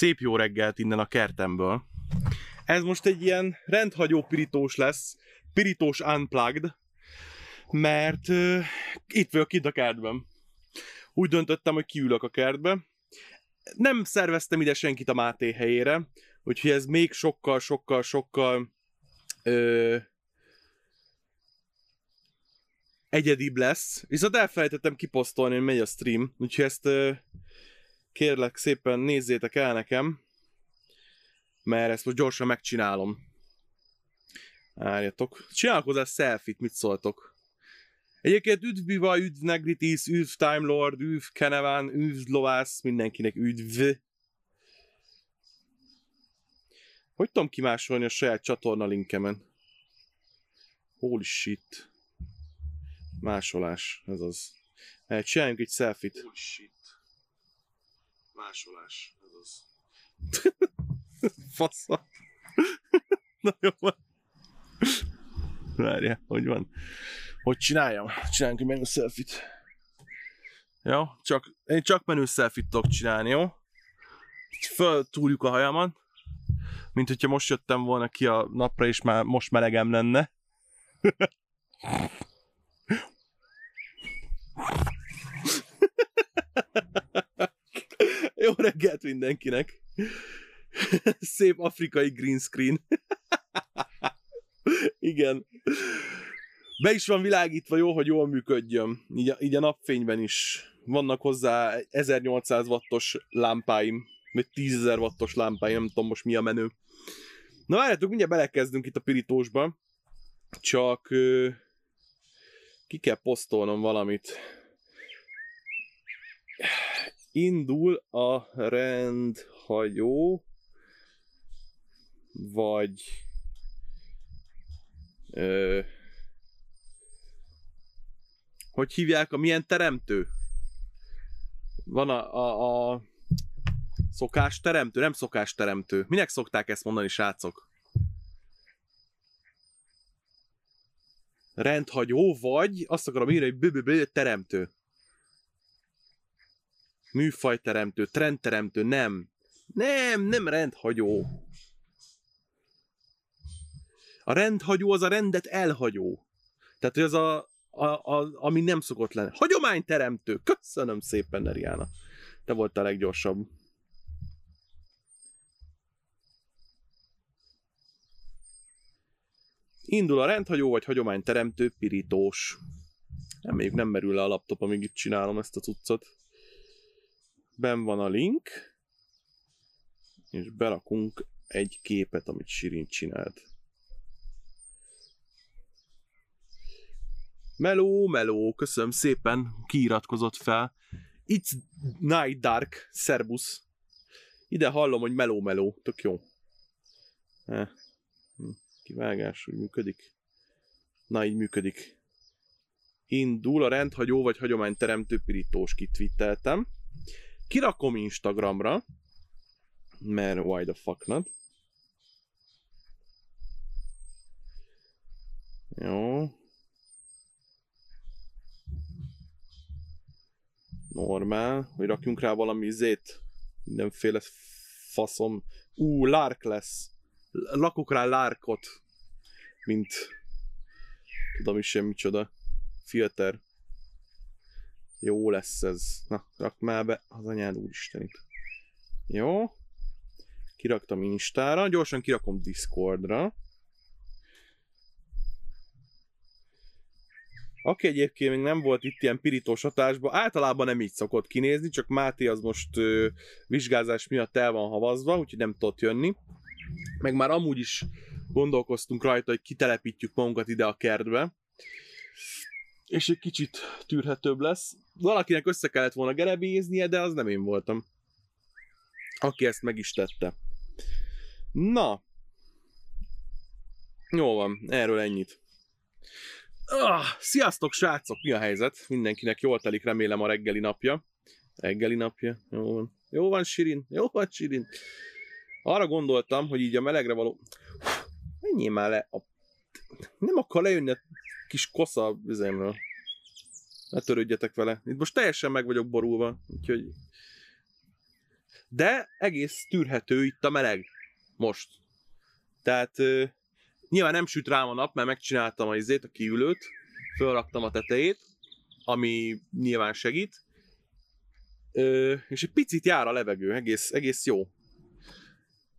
Szép jó reggelt innen a kertemből. Ez most egy ilyen rendhagyó pirítós lesz, pirítós unplugged, mert uh, itt vagyok itt a kertben. Úgy döntöttem, hogy kiülök a kertbe. Nem szerveztem ide senkit a Máté helyére, úgyhogy ez még sokkal, sokkal, sokkal ö, egyedibb lesz. Viszont elfelejtettem kiposztolni, hogy megy a stream, úgyhogy ezt ö, kérlek szépen nézzétek el nekem, mert ezt most gyorsan megcsinálom. Várjatok. Csinálok hozzá selfie mit szóltok? Egyébként üdv Biva, üdv Negritis, üdv Time Lord, üdv Kenevan, üdv Lovász, mindenkinek üdv. Hogy tudom kimásolni a saját csatorna linkemen? Holy shit. Másolás, ez az. Csináljunk egy selfie-t. Holy shit. Másolás, ez az. Fasza. Na jó van. Várja, hogy van. Hogy csináljam? Csináljunk egy menü selfie-t. Jó? Csak, én csak menü selfie tudok csinálni, jó? Föltúrjuk a hajamat. Mint hogyha most jöttem volna ki a napra, és már most melegem lenne. Jó reggelt mindenkinek! Szép afrikai green screen. Igen. Be is van világítva jó, hogy jól működjön. Így a, így a napfényben is. Vannak hozzá 1800 wattos lámpáim, vagy 10.000 wattos lámpáim, nem tudom most mi a menő. Na várjátok, mindjárt belekezdünk itt a pirítósba. Csak ki kell posztolnom valamit. Indul a rendhajó, vagy ö, hogy hívják a milyen teremtő? Van a, a, a szokás teremtő, nem szokás teremtő. Minek szokták ezt mondani, srácok? Rendhagyó, vagy azt akarom írni, hogy bő teremtő. Műfajteremtő, trendteremtő, nem. Nem, nem rendhagyó. A rendhagyó az a rendet elhagyó. Tehát, hogy az a, a, a, ami nem szokott lenni. Hagyományteremtő! Köszönöm szépen, Neriana. Te voltál a leggyorsabb. Indul a rendhagyó vagy hagyományteremtő pirítós. Reméljük nem merül le a laptop, amíg itt csinálom ezt a cuccot. Ben van a link, és berakunk egy képet, amit Sirin csinált. Meló, meló, köszönöm szépen, kiiratkozott fel. It's Night Dark, szerbusz. Ide hallom, hogy meló, meló, tök jó. Hm, kivágás, úgy működik. Na, így működik. Indul a rendhagyó vagy hagyományteremtő pirítós kitvitteltem. Kirakom Instagramra, mert why the fuck not. Jó, normál, hogy rakjunk rá valami izét, mindenféle faszom. Ú, lárk lesz. Lakok rá lárkot, mint tudom is sem micsoda. Filter. Jó lesz ez. Na, rak már be az anyád úristenit. Jó. Kiraktam Instára, gyorsan kirakom Discordra. Aki egyébként még nem volt itt ilyen pirítós hatásban, általában nem így szokott kinézni, csak Máté az most ö, vizsgázás miatt el van havazva, úgyhogy nem tudott jönni. Meg már amúgy is gondolkoztunk rajta, hogy kitelepítjük magunkat ide a kertbe, és egy kicsit tűrhetőbb lesz. Valakinek össze kellett volna gerebéznie, de az nem én voltam. Aki ezt meg is tette. Na. Jó van, erről ennyit. Ah, sziasztok, srácok! Mi a helyzet? Mindenkinek jól telik, remélem a reggeli napja. Reggeli napja, jó van. Jó van, Sirin, jó van, Sirin. Arra gondoltam, hogy így a melegre való... Menjél már le a... Nem akar lejönni a kis kosza üzemről. Ne törődjetek vele. Itt most teljesen meg vagyok borulva, úgyhogy... de egész tűrhető itt a meleg most. Tehát nyilván nem süt rám a nap, mert megcsináltam a izét, a kiülőt, fölraktam a tetejét, ami nyilván segít, ö, és egy picit jár a levegő, egész, egész jó.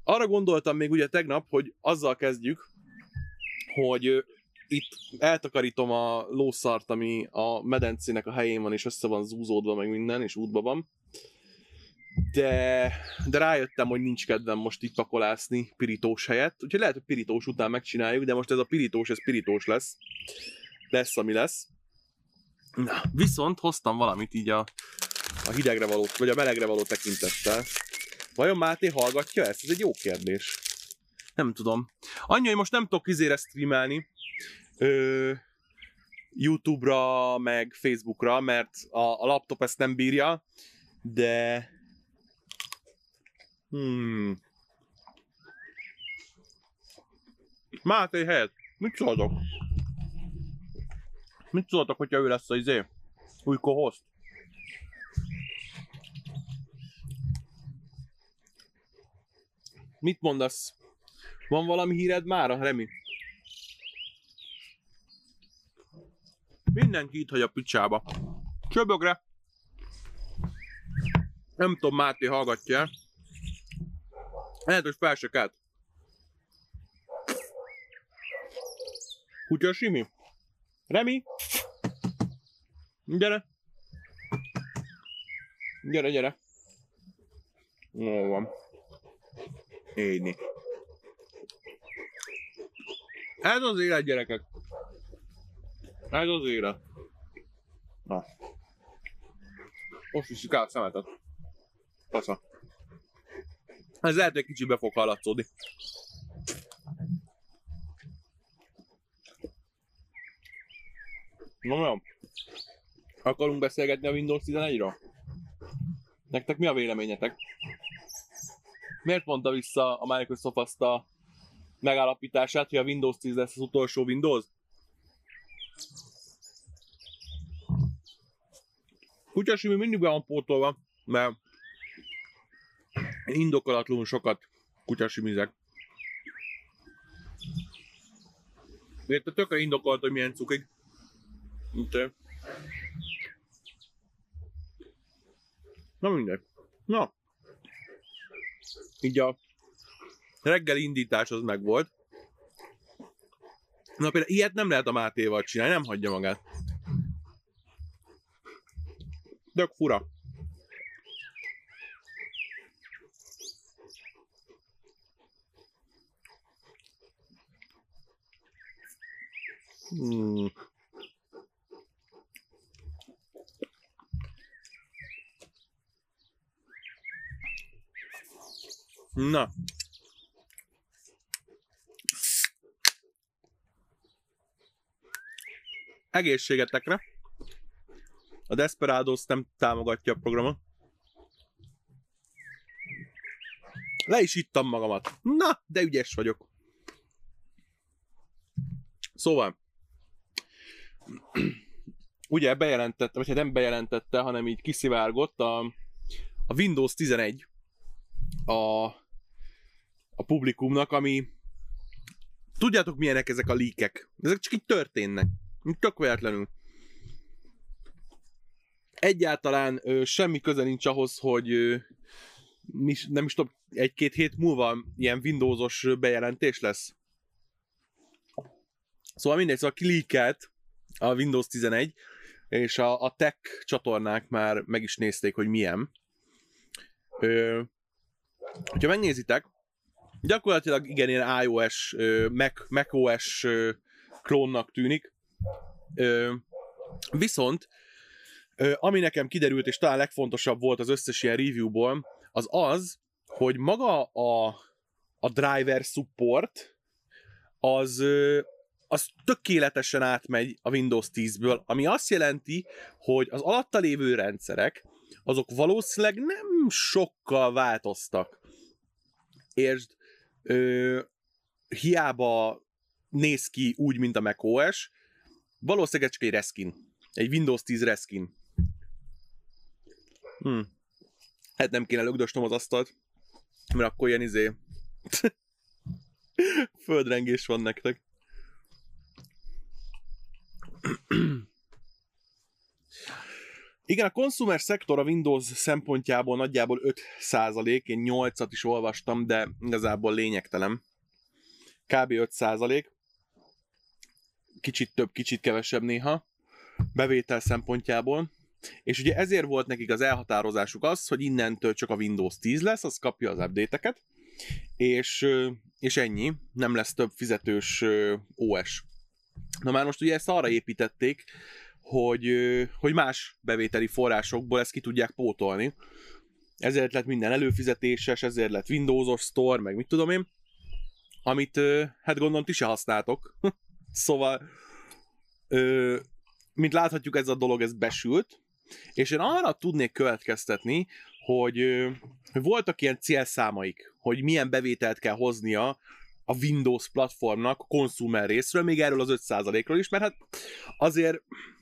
Arra gondoltam még ugye tegnap, hogy azzal kezdjük, hogy itt eltakarítom a lószart, ami a medencének a helyén van, és össze van zúzódva, meg minden, és útba van. De, de rájöttem, hogy nincs kedvem most itt pakolászni pirítós helyett. Úgyhogy lehet, hogy pirítós után megcsináljuk, de most ez a pirítós, ez pirítós lesz. Lesz, ami lesz. Na, viszont hoztam valamit így a, a hidegre való, vagy a melegre való tekintettel. Vajon Máté hallgatja ezt? Ez egy jó kérdés. Nem tudom. Annyi, hogy most nem tudok izére streamelni, ö, YouTube-ra, meg Facebookra, mert a, a laptop ezt nem bírja, de... Hmm. Máté helyett, mit szóltok? Mit szóltak, hogyha ő lesz az izé? Új host? Mit mondasz? Van valami híred már, Remi? Mindenki itt hagy a picsába. Csöbögre. Nem tudom, Máté hallgatja. Lehet, hogy fel se kelt. Kutya Simi? Remi? Gyere. Gyere, gyere. Jó van. Éjni. Ez az élet, gyerekek. Ez az élet. Na. Most is a szemetet. Pasza. Ez lehet, hogy kicsit be fog hallatszódni. Na jó. Akarunk beszélgetni a Windows 11-ről? Nektek mi a véleményetek? Miért mondta vissza a Microsoft azt a megállapítását, hogy a Windows 10 lesz az utolsó Windows? Kutyasimi mindig be van pótolva, mert indokolatlanul sokat kutyasimizek. Érte tökre indokolt, hogy milyen cukig. Te. Na mindegy. Na. Így a reggeli indítás az meg volt. Na például ilyet nem lehet a Mátéval csinálni, nem hagyja magát. Dök fura. Hmm. Na. Egészségetekre. A Desperados nem támogatja a programot. Le is ittam magamat. Na, de ügyes vagyok. Szóval, ugye bejelentette, vagy hát nem bejelentette, hanem így kiszivárgott a, a Windows 11 a, a publikumnak, ami tudjátok milyenek ezek a líkek. Ezek csak így történnek. Tök véletlenül. Egyáltalán ö, semmi köze nincs ahhoz, hogy ö, nem is tudom, egy-két hét múlva ilyen Windowsos bejelentés lesz. Szóval mindegy, szóval kilíkelt a Windows 11, és a, a tech csatornák már meg is nézték, hogy milyen. Ö, hogyha megnézitek, gyakorlatilag igen, ilyen iOS, Mac, macOS klónnak tűnik. Ö, viszont, ö, ami nekem kiderült, és talán legfontosabb volt az összes ilyen reviewból, az az, hogy maga a, a driver support az, az tökéletesen átmegy a Windows 10-ből, ami azt jelenti, hogy az alatta lévő rendszerek, azok valószínűleg nem sokkal változtak. És ö, hiába néz ki úgy, mint a macOS, valószínűleg csak egy reskin. Egy Windows 10 reskin. Hm. Hát nem kéne lögdösnom az asztalt, mert akkor ilyen izé... Földrengés van nektek. Igen, a consumer szektor a Windows szempontjából nagyjából 5% én 8-at is olvastam, de igazából lényegtelen. Kb. 5% Kicsit több, kicsit kevesebb néha. Bevétel szempontjából. És ugye ezért volt nekik az elhatározásuk az, hogy innentől csak a Windows 10 lesz, az kapja az update-eket, és, és ennyi, nem lesz több fizetős OS. Na már most ugye ezt arra építették, hogy, hogy más bevételi forrásokból ezt ki tudják pótolni. Ezért lett minden előfizetéses, ezért lett Windows-os Store, meg mit tudom én, amit hát gondolom ti se használtok. szóval, mint láthatjuk, ez a dolog ez besült, és én arra tudnék következtetni, hogy, voltak ilyen célszámaik, hogy milyen bevételt kell hoznia a Windows platformnak a consumer részről, még erről az 5%-ról is, mert hát azért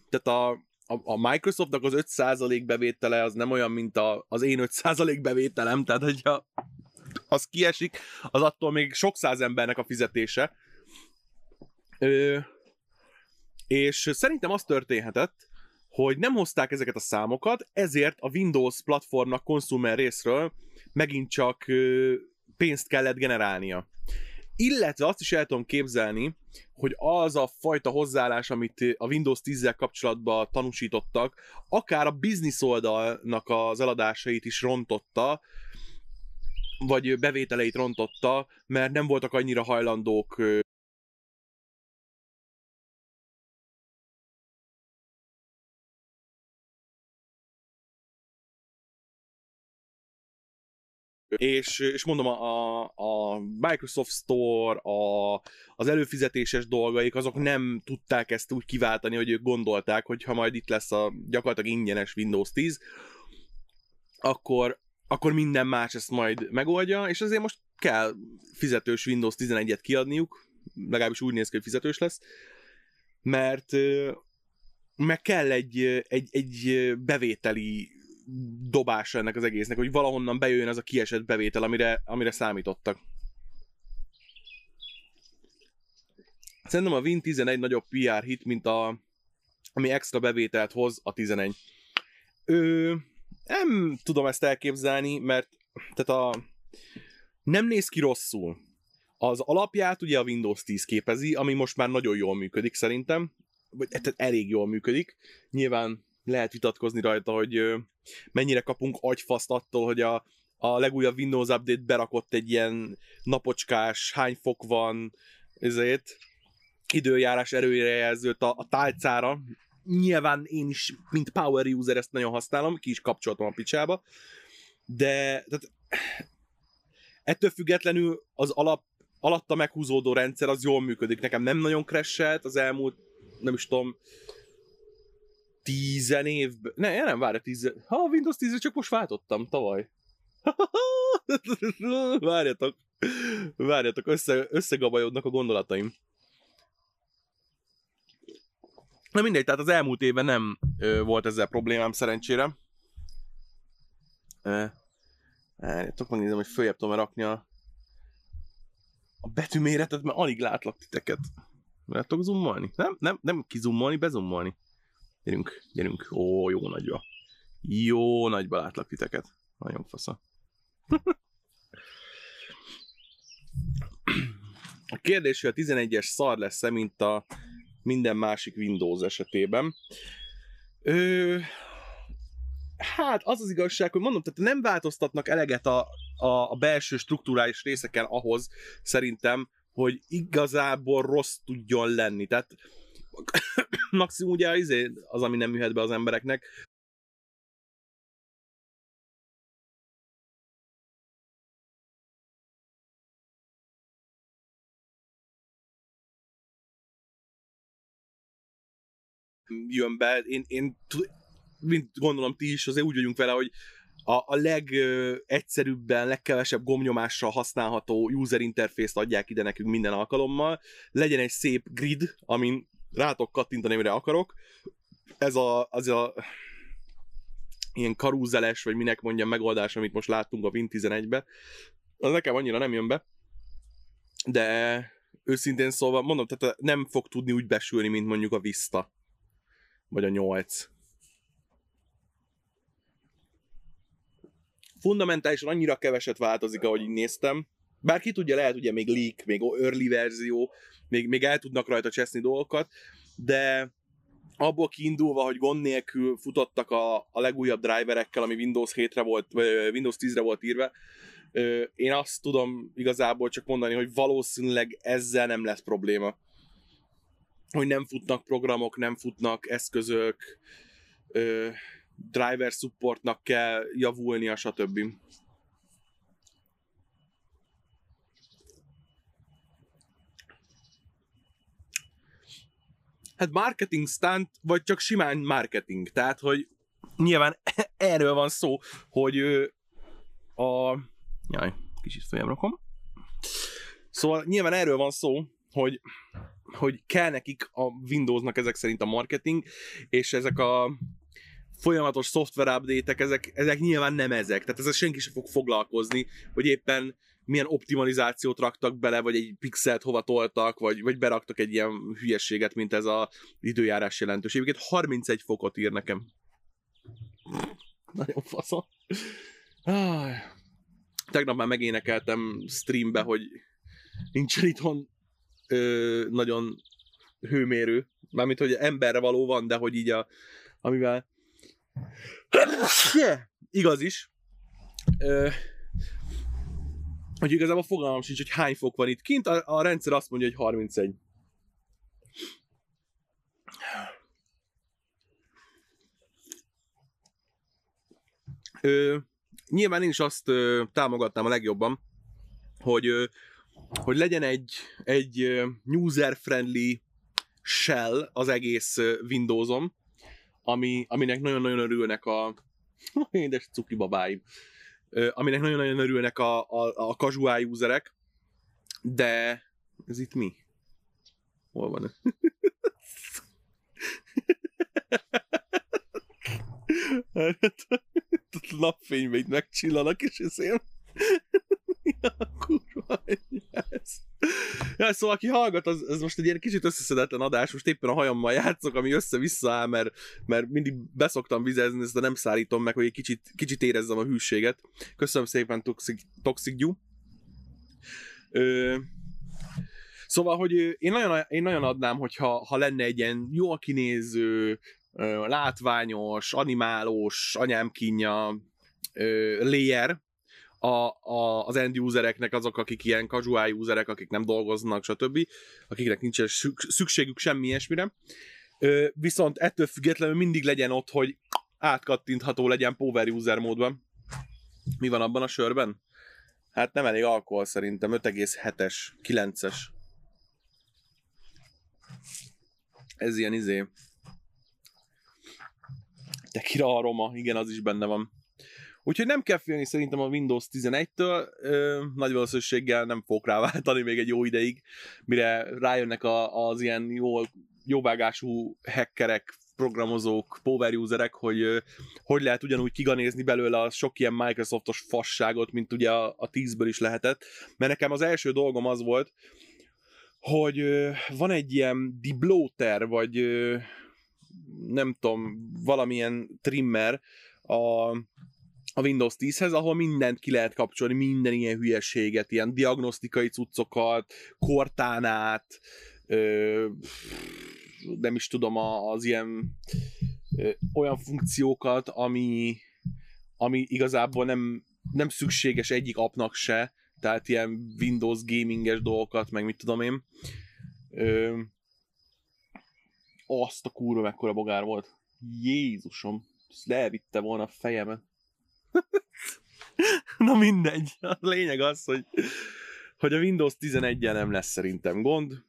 tehát a, a, a Microsoftnak az 5% bevétele az nem olyan, mint a, az én 5% bevételem, tehát hogyha az kiesik, az attól még sok száz embernek a fizetése. Ö, és szerintem az történhetett, hogy nem hozták ezeket a számokat, ezért a Windows platformnak consumer részről megint csak pénzt kellett generálnia. Illetve azt is el tudom képzelni, hogy az a fajta hozzáállás, amit a Windows 10-zel kapcsolatban tanúsítottak, akár a business oldalnak az eladásait is rontotta, vagy bevételeit rontotta, mert nem voltak annyira hajlandók és, és mondom, a, a Microsoft Store, a, az előfizetéses dolgaik, azok nem tudták ezt úgy kiváltani, hogy ők gondolták, hogy ha majd itt lesz a gyakorlatilag ingyenes Windows 10, akkor, akkor minden más ezt majd megoldja, és azért most kell fizetős Windows 11-et kiadniuk, legalábbis úgy néz ki, hogy fizetős lesz, mert meg kell egy, egy, egy bevételi dobása ennek az egésznek, hogy valahonnan bejöjjön az a kiesett bevétel, amire, amire számítottak. Szerintem a Win 11 nagyobb PR hit, mint a, ami extra bevételt hoz a 11. Ő, nem tudom ezt elképzelni, mert tehát a, nem néz ki rosszul. Az alapját ugye a Windows 10 képezi, ami most már nagyon jól működik szerintem, vagy tehát elég jól működik. Nyilván lehet vitatkozni rajta, hogy mennyire kapunk agyfaszt attól, hogy a, a legújabb Windows Update berakott egy ilyen napocskás, hány fok van, ezért időjárás erőjelzőt a, a tálcára. Nyilván én is, mint power user ezt nagyon használom, ki is kapcsoltam a picsába, de tehát, ettől függetlenül az alap, alatta meghúzódó rendszer az jól működik. Nekem nem nagyon crashelt az elmúlt, nem is tudom, tízen évben... Ne, nem, várj, tízen... Ha, a Windows 10 csak most váltottam, tavaly. Várjatok. Várjatok, össze, összegabajodnak a gondolataim. Na mindegy, tehát az elmúlt évben nem ö, volt ezzel problémám szerencsére. Várjatok, megnézem, hogy följebb tudom rakni a, a betűméretet, mert alig látlak titeket. Mert tudok zoomolni? Nem, nem, nem kizoomolni, bezoomolni. Gyerünk, gyerünk. Ó, jó nagyba. Jó nagyba látlak titeket. Nagyon fasza. a kérdés, hogy a 11-es szar lesz-e, mint a minden másik Windows esetében. Ö, hát az az igazság, hogy mondom, tehát nem változtatnak eleget a, a, a belső struktúrális részeken ahhoz, szerintem, hogy igazából rossz tudjon lenni. Tehát maximum ugye az, az, ami nem jöhet be az embereknek, jön be. Én, én mint gondolom ti is, azért úgy vagyunk vele, hogy a, a legegyszerűbben, legkevesebb gomnyomással használható user interfészt adják ide nekünk minden alkalommal. Legyen egy szép grid, amin rátok kattintani, amire akarok. Ez a, az a ilyen karúzeles, vagy minek mondjam megoldás, amit most láttunk a Win 11-be, az nekem annyira nem jön be, de őszintén szólva, mondom, tehát nem fog tudni úgy besülni, mint mondjuk a Vista, vagy a 8. Fundamentálisan annyira keveset változik, ahogy így néztem, bár ki tudja, lehet ugye még leak, még early verzió, még, még el tudnak rajta cseszni dolgokat, de abból kiindulva, hogy gond nélkül futottak a, a legújabb driverekkel, ami Windows 7-re volt, vagy Windows 10-re volt írva, én azt tudom igazából csak mondani, hogy valószínűleg ezzel nem lesz probléma. Hogy nem futnak programok, nem futnak eszközök, driver supportnak kell javulnia, stb. Hát marketing stunt, vagy csak simán marketing. Tehát, hogy nyilván erről van szó, hogy a... Jaj, kicsit fejem rakom. Szóval nyilván erről van szó, hogy, hogy kell nekik a Windowsnak ezek szerint a marketing, és ezek a folyamatos szoftver update ezek, ezek nyilván nem ezek. Tehát ezzel senki sem fog foglalkozni, hogy éppen milyen optimalizációt raktak bele, vagy egy pixelt hova toltak, vagy, vagy beraktak egy ilyen hülyességet, mint ez a időjárás jelentős. Egyébként 31 fokot ír nekem. Nagyon faszom. Ah. Tegnap már megénekeltem streambe, hogy nincsen itthon ö, nagyon hőmérő. Mármint, hogy emberre való van, de hogy így a, amivel igaz is. Ö, hogy igazából fogalmam sincs, hogy hány fok van itt kint, a, a rendszer azt mondja, hogy 31. Ö, nyilván én is azt ö, támogatnám a legjobban, hogy, ö, hogy legyen egy, egy user-friendly shell az egész Windowsom, ami, aminek nagyon-nagyon örülnek a édes cuki babáim aminek nagyon-nagyon örülnek a, a, a casual userek, de ez itt mi? Hol van ez? Napfényben itt megcsillanak, és ezért ja, kurva ez. Ja, szóval aki hallgat, az, az most egy ilyen kicsit összeszedetlen adás, most éppen a hajammal játszok, ami össze-vissza áll, mert, mert mindig beszoktam vizezni, ezt de nem szállítom meg, hogy egy kicsit, kicsit érezzem a hűséget. Köszönöm szépen, Toxic, Toxic Dew. Ö, Szóval, hogy én nagyon, én nagyon adnám, hogyha ha lenne egy ilyen jól kinéző, látványos, animálós, anyám kínja layer, a, a, az end usereknek azok, akik ilyen casual userek, akik nem dolgoznak, stb., akiknek nincs szükségük semmi ilyesmire. Viszont ettől függetlenül mindig legyen ott, hogy átkattintható legyen power user módban. Mi van abban a sörben? Hát nem elég alkohol szerintem, 5,7-es, 9-es. Ez ilyen izé. Tekira aroma, igen, az is benne van. Úgyhogy nem kell félni szerintem a Windows 11-től, ö, nagy valószínűséggel nem fog rá váltani még egy jó ideig, mire rájönnek a, az ilyen jó, jóvágású hackerek, programozók, power userek, hogy hogy lehet ugyanúgy kiganézni belőle a sok ilyen Microsoftos fasságot, mint ugye a, a 10-ből is lehetett. Mert nekem az első dolgom az volt, hogy van egy ilyen debloater, vagy nem tudom, valamilyen trimmer a a Windows 10-hez, ahol mindent ki lehet kapcsolni, minden ilyen hülyeséget, ilyen diagnosztikai cuccokat, kortánát, ö, nem is tudom, az ilyen ö, olyan funkciókat, ami, ami igazából nem, nem szükséges egyik apnak se, tehát ilyen Windows gaminges dolgokat, meg mit tudom én. Ö, azt a kurva mekkora bogár volt. Jézusom, ezt elvitte volna a fejemet. Na mindegy. A lényeg az, hogy, hogy a Windows 11-en nem lesz szerintem gond.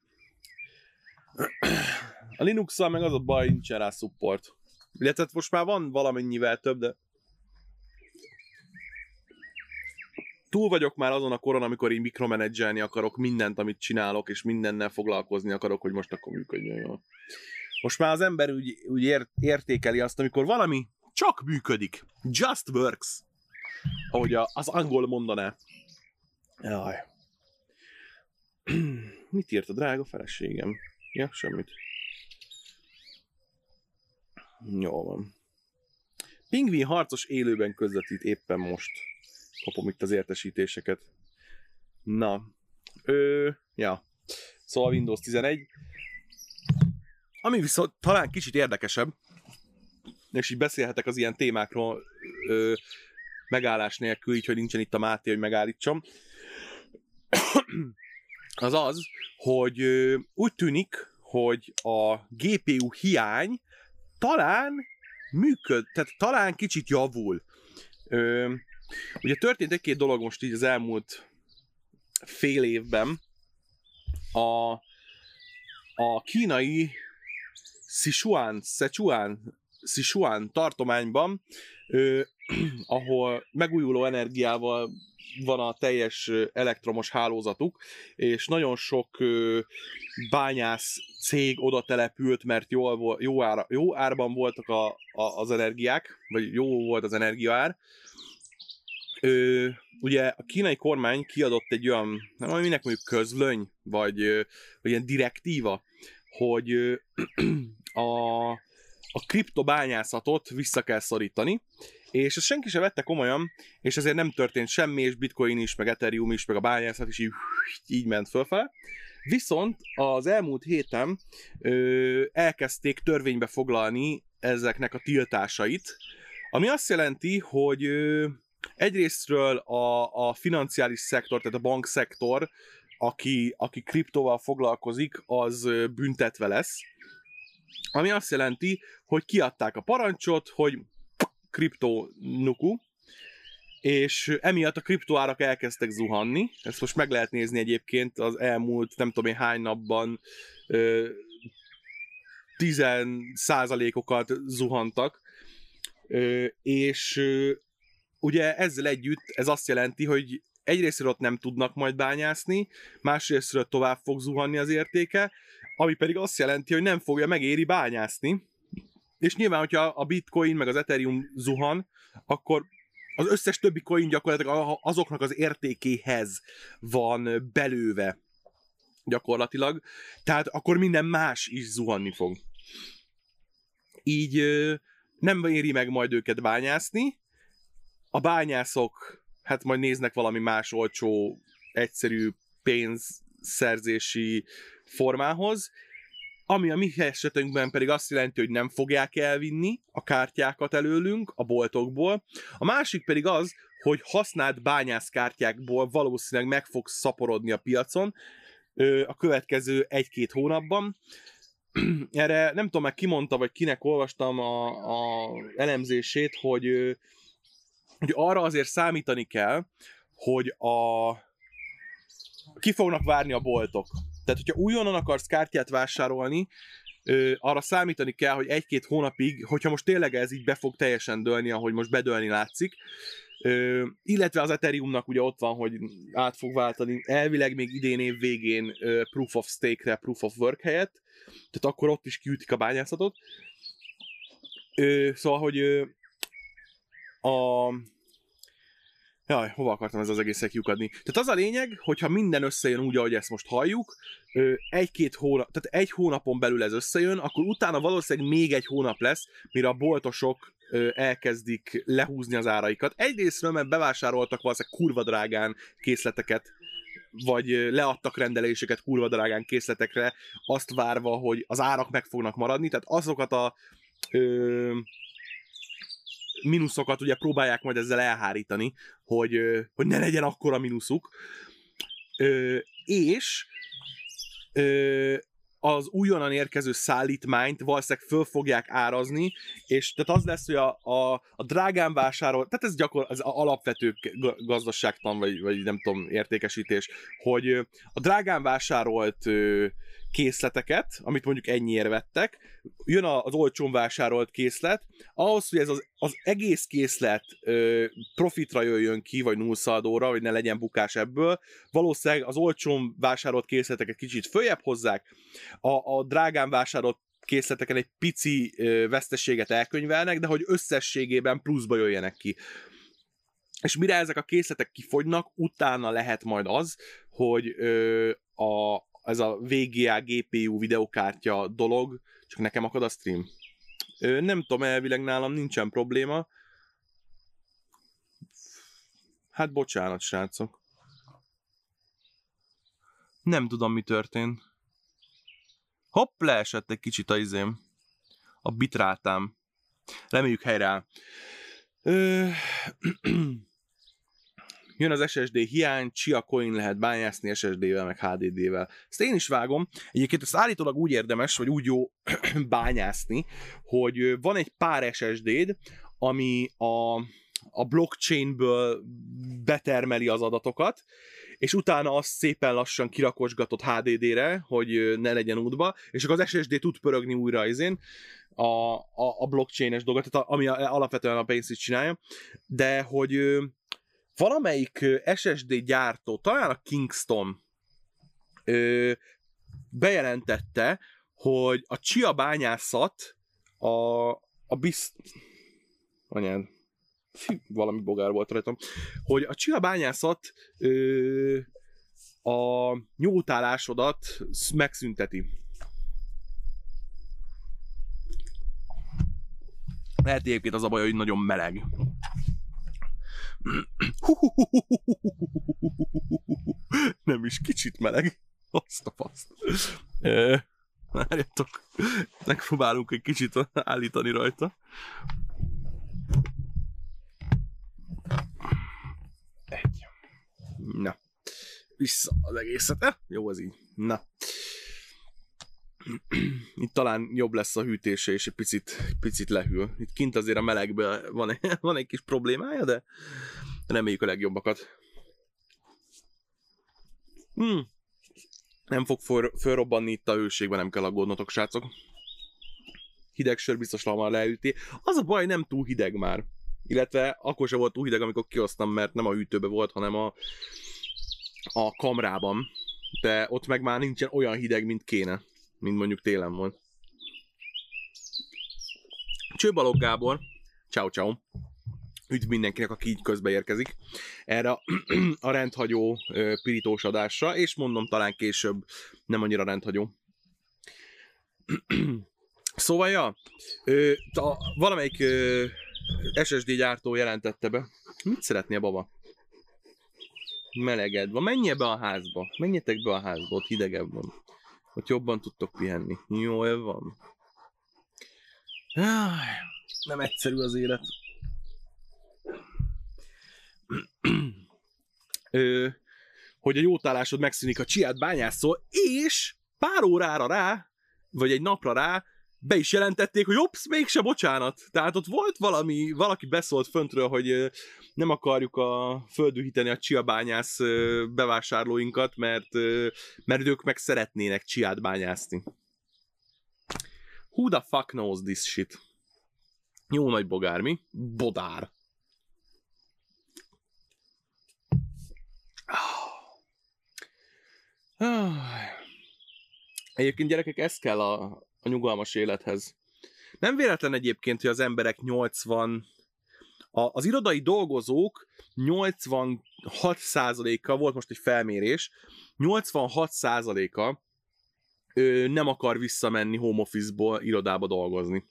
A linux meg az a baj, nincsen rá support. Illetve hát most már van valamennyivel több, de túl vagyok már azon a koron, amikor így mikromenedzselni akarok mindent, amit csinálok, és mindennel foglalkozni akarok, hogy most akkor működjön jól. Most már az ember úgy, úgy ért, értékeli azt, amikor valami csak működik. Just works. Ahogy az angol mondaná. Jaj. Mit írt a drága feleségem? Ja, semmit. Jó van. Pingvin harcos élőben közvetít éppen most. Kapom itt az értesítéseket. Na. Ö, ja. Szóval Windows 11. Ami viszont talán kicsit érdekesebb, és így beszélhetek az ilyen témákról ö, megállás nélkül, így, hogy nincsen itt a Máté, hogy megállítsam, az az, hogy ö, úgy tűnik, hogy a GPU hiány talán működ, tehát talán kicsit javul. Ö, ugye történt egy-két dolog most így az elmúlt fél évben. A, a kínai Sichuan, Sichuan, Sichuan tartományban, ö, ahol megújuló energiával van a teljes elektromos hálózatuk, és nagyon sok ö, bányász cég oda települt, mert jól, jó, ára, jó árban voltak a, a, az energiák, vagy jó volt az energiaár. Ö, ugye a kínai kormány kiadott egy olyan, nem minek mondjuk közlöny, vagy, vagy ilyen direktíva, hogy a, a kriptobányászatot vissza kell szorítani, és ezt senki sem vette komolyan, és ezért nem történt semmi, és bitcoin is, meg ethereum is, meg a bányászat is így, így ment fölfele. Viszont az elmúlt héten ö, elkezdték törvénybe foglalni ezeknek a tiltásait, ami azt jelenti, hogy ö, egyrésztről a, a financiális szektor, tehát a bankszektor, aki, aki kriptóval foglalkozik, az büntetve lesz. Ami azt jelenti, hogy kiadták a parancsot, hogy kriptó nuku, és emiatt a kriptoárak elkezdtek zuhanni. Ezt most meg lehet nézni egyébként az elmúlt nem tudom én hány napban ö, 10 százalékokat zuhantak, ö, és ö, ugye ezzel együtt ez azt jelenti, hogy egyrészt ott nem tudnak majd bányászni, másrészt tovább fog zuhanni az értéke, ami pedig azt jelenti, hogy nem fogja megéri bányászni, és nyilván, hogyha a bitcoin meg az ethereum zuhan, akkor az összes többi coin gyakorlatilag azoknak az értékéhez van belőve gyakorlatilag, tehát akkor minden más is zuhanni fog. Így nem éri meg majd őket bányászni, a bányászok hát majd néznek valami más olcsó, egyszerű pénzszerzési formához, ami a mi esetünkben pedig azt jelenti, hogy nem fogják elvinni a kártyákat előlünk a boltokból. A másik pedig az, hogy használt bányászkártyákból valószínűleg meg fog szaporodni a piacon a következő egy-két hónapban. Erre nem tudom, meg ki mondta, vagy kinek olvastam a, a elemzését, hogy hogy arra azért számítani kell, hogy a ki fognak várni a boltok. Tehát, hogyha újonnan akarsz kártyát vásárolni, ö, arra számítani kell, hogy egy-két hónapig, hogyha most tényleg ez így be fog teljesen dőlni, ahogy most bedőlni látszik, ö, illetve az Ethereumnak ugye ott van, hogy át fog váltani elvileg még idén év végén ö, Proof of Stake-re, Proof of Work helyett, tehát akkor ott is kiütik a bányászatot. Ö, szóval, hogy ö, a... Jaj, hova akartam ez az egészet lyukadni? Tehát az a lényeg, hogyha minden összejön úgy, ahogy ezt most halljuk, egy-két hónap, tehát egy hónapon belül ez összejön, akkor utána valószínűleg még egy hónap lesz, mire a boltosok elkezdik lehúzni az áraikat. Egyrésztről, mert bevásároltak valószínűleg kurva drágán készleteket, vagy leadtak rendeléseket kurva drágán készletekre, azt várva, hogy az árak meg fognak maradni, tehát azokat a ö, mínuszokat ugye próbálják majd ezzel elhárítani, hogy, hogy ne legyen akkora mínuszuk. És az újonnan érkező szállítmányt valószínűleg föl fogják árazni, és tehát az lesz, hogy a, a, a drágán vásárol, tehát ez gyakor, az alapvető gazdaságtan, vagy, vagy nem tudom, értékesítés, hogy a drágán vásárolt készleteket, amit mondjuk ennyiért vettek, jön az olcsón vásárolt készlet, ahhoz, hogy ez az, az egész készlet ö, profitra jöjjön ki, vagy nullszaldóra, hogy ne legyen bukás ebből, valószínűleg az olcsón vásárolt készleteket kicsit följebb hozzák, a, a drágán vásárolt készleteken egy pici ö, veszteséget elkönyvelnek, de hogy összességében pluszba jöjjenek ki. És mire ezek a készletek kifogynak, utána lehet majd az, hogy ö, a, ez a VGA GPU videokártya dolog, csak nekem akad a stream. Ö, nem tudom, elvileg nálam nincsen probléma. Hát bocsánat, srácok. Nem tudom, mi történt. Hopp, leesett egy kicsit a izém. A bitrátám. Reméljük helyreáll. Ö... Jön az SSD hiány, Chia Coin lehet bányászni SSD-vel, meg HDD-vel. Ezt én is vágom. Egyébként ezt állítólag úgy érdemes, vagy úgy jó bányászni, hogy van egy pár SSD-d, ami a, a blockchainből betermeli az adatokat, és utána azt szépen lassan kirakosgatott HDD-re, hogy ne legyen útba, és akkor az SSD tud pörögni újra izén, a, a, a blockchain-es dolgot, tehát ami alapvetően a Basic csinálja, de hogy valamelyik SSD gyártó, talán a Kingston ö, bejelentette, hogy a Chia bányászat a, a bizt... Anyád. Fű, valami bogár volt rajtam. Hogy a Chia bányászat ö, a nyújtálásodat megszünteti. Lehet egyébként az a baj, hogy nagyon meleg. Nem is kicsit meleg. Azt a faszt. Várjatok. Megpróbálunk egy kicsit állítani rajta. Egy. Na. Vissza az egészet. Eh, jó az így. Na. Itt talán jobb lesz a hűtése, és egy picit, picit lehűl. Itt kint azért a melegben van, van egy kis problémája, de reméljük a legjobbakat. Hmm. Nem fog föl, fölrobbanni itt a hőségben, nem kell aggódnotok, srácok. Hideg sör biztos hamar leüti. Az a baj, nem túl hideg már. Illetve akkor sem volt túl hideg, amikor kiosztam, mert nem a hűtőbe volt, hanem a, a kamrában. De ott meg már nincsen olyan hideg, mint kéne mint mondjuk télen volt. Csőbalog Gábor, ciao ciao. Üdv mindenkinek, aki így közbeérkezik erre a rendhagyó pirítós adásra, és mondom talán később nem annyira rendhagyó. szóval, ja, a, valamelyik ö, SSD gyártó jelentette be. Mit szeretnél, baba? Meleged van. Menj be a házba. Menjetek be a házba, ott hidegebb van hogy jobban tudtok pihenni. Jól van. Nem egyszerű az élet. Ö, hogy a jótállásod megszűnik, a csiát bányászol, és pár órára rá, vagy egy napra rá be is jelentették, hogy ops, mégse bocsánat. Tehát ott volt valami, valaki beszólt föntről, hogy nem akarjuk a földűhíteni a csiabányász bevásárlóinkat, mert, mert ők meg szeretnének csiát bányászni. Who the fuck knows this shit? Jó nagy bogár, mi? Bodár. Egyébként gyerekek, ez kell a, a nyugalmas élethez. Nem véletlen egyébként, hogy az emberek 80 a, az irodai dolgozók 86%-a, volt most egy felmérés, 86%-a ő nem akar visszamenni home office-ból irodába dolgozni.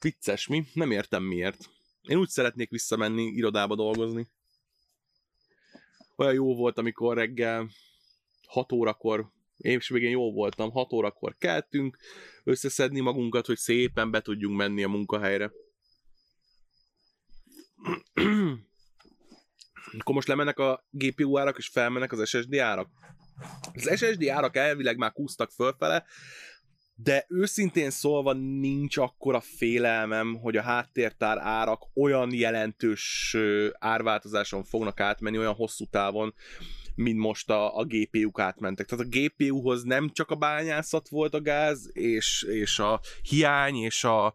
Vicces mi? Nem értem miért. Én úgy szeretnék visszamenni irodába dolgozni. Olyan jó volt, amikor reggel 6 órakor és végén jó voltam, 6 órakor keltünk, összeszedni magunkat, hogy szépen be tudjunk menni a munkahelyre. Akkor most lemennek a GPU árak, és felmennek az SSD árak. Az SSD árak elvileg már kúztak fölfele, de őszintén szólva nincs akkora félelmem, hogy a háttértár árak olyan jelentős árváltozáson fognak átmenni, olyan hosszú távon, mint most a, a GPU-k átmentek. Tehát a GPU-hoz nem csak a bányászat volt a gáz, és, és a hiány, és a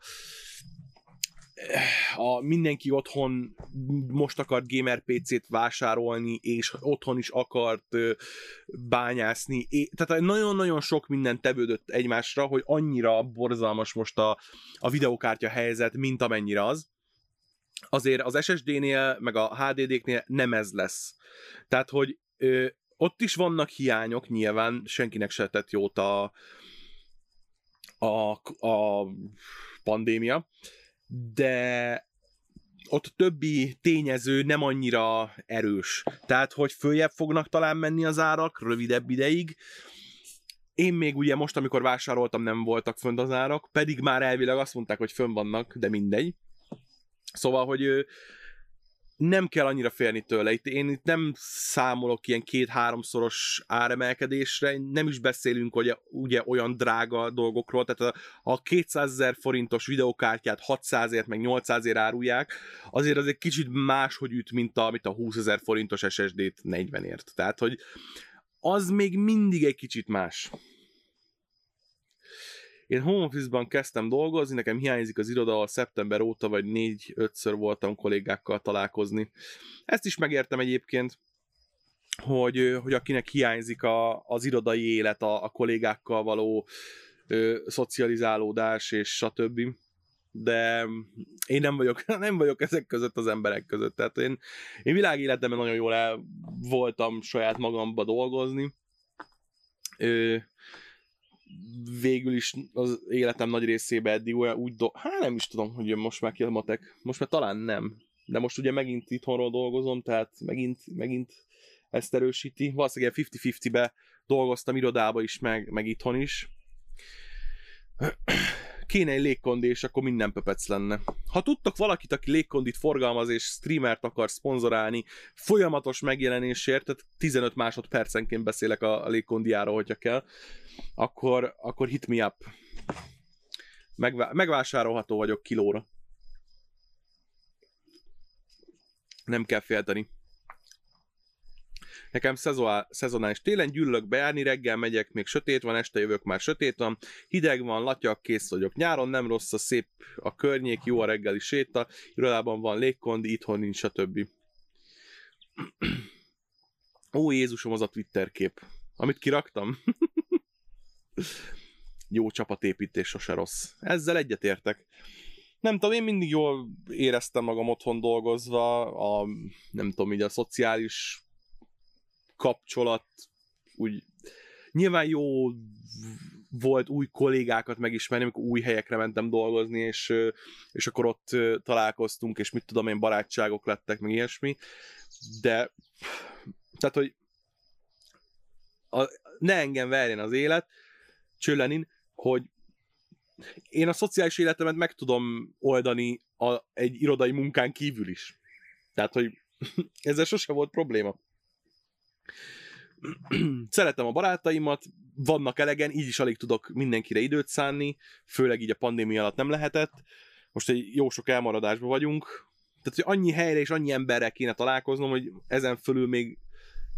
a mindenki otthon most akart gamer PC-t vásárolni, és otthon is akart bányászni. Tehát nagyon-nagyon sok minden tevődött egymásra, hogy annyira borzalmas most a, a videokártya helyzet, mint amennyire az. Azért az SSD-nél, meg a HDD-knél nem ez lesz. Tehát, hogy ö, ott is vannak hiányok, nyilván senkinek se tett jót a, a, a pandémia, de ott a többi tényező nem annyira erős. Tehát, hogy följebb fognak talán menni az árak rövidebb ideig. Én még ugye most, amikor vásároltam, nem voltak fönt az árak, pedig már elvileg azt mondták, hogy fönn vannak, de mindegy. Szóval, hogy nem kell annyira félni tőle. Itt, én itt nem számolok ilyen két-háromszoros áremelkedésre, nem is beszélünk hogy ugye olyan drága dolgokról, tehát a, a 200 ezer forintos videokártyát 600ért meg 800ért árulják, azért az egy kicsit máshogy üt, mint a, mint a 20 ezer forintos SSD-t 40ért. Tehát, hogy az még mindig egy kicsit más. Én home office-ban kezdtem dolgozni, nekem hiányzik az iroda, ahol szeptember óta vagy négy-ötször voltam kollégákkal találkozni. Ezt is megértem egyébként, hogy, hogy akinek hiányzik a, az irodai élet, a, a kollégákkal való ö, szocializálódás és stb. De én nem vagyok, nem vagyok ezek között az emberek között. Tehát én, én világéletemben nagyon jól el voltam saját magamba dolgozni. Ö, végül is az életem nagy részében eddig olyan úgy do... Hát nem is tudom, hogy most már ki a matek. Most már talán nem. De most ugye megint itthonról dolgozom, tehát megint, megint ezt erősíti. Valószínűleg 50-50-be dolgoztam irodába is, meg, meg itthon is kéne egy légkondi, és akkor minden pöpec lenne. Ha tudtok valakit, aki légkondit forgalmaz, és streamert akar szponzorálni, folyamatos megjelenésért, tehát 15 másodpercenként beszélek a, a légkondiáról, hogyha kell, akkor, akkor hit me up. Megvá- megvásárolható vagyok kilóra. Nem kell félteni. Nekem szezonális télen gyűlök bejárni, reggel megyek, még sötét van, este jövök, már sötét van, hideg van, latyak, kész vagyok. Nyáron nem rossz a szép a környék, jó a reggeli séta, irodában van légkondi, itthon nincs, stb. Ó, Jézusom, az a Twitter kép, amit kiraktam. jó csapatépítés sose rossz. Ezzel egyetértek. Nem tudom, én mindig jól éreztem magam otthon dolgozva, a, nem tudom, így a szociális kapcsolat úgy nyilván jó volt új kollégákat megismerni, amikor új helyekre mentem dolgozni, és, és akkor ott találkoztunk, és mit tudom én, barátságok lettek, meg ilyesmi, de tehát, hogy a, ne engem verjen az élet, Csölenin, hogy én a szociális életemet meg tudom oldani a, egy irodai munkán kívül is. Tehát, hogy ezzel sose volt probléma. Szeretem a barátaimat, vannak elegen, így is alig tudok mindenkire időt szánni, főleg így a pandémia alatt nem lehetett. Most egy jó sok elmaradásban vagyunk, tehát hogy annyi helyre és annyi emberrel kéne találkoznom, hogy ezen fölül még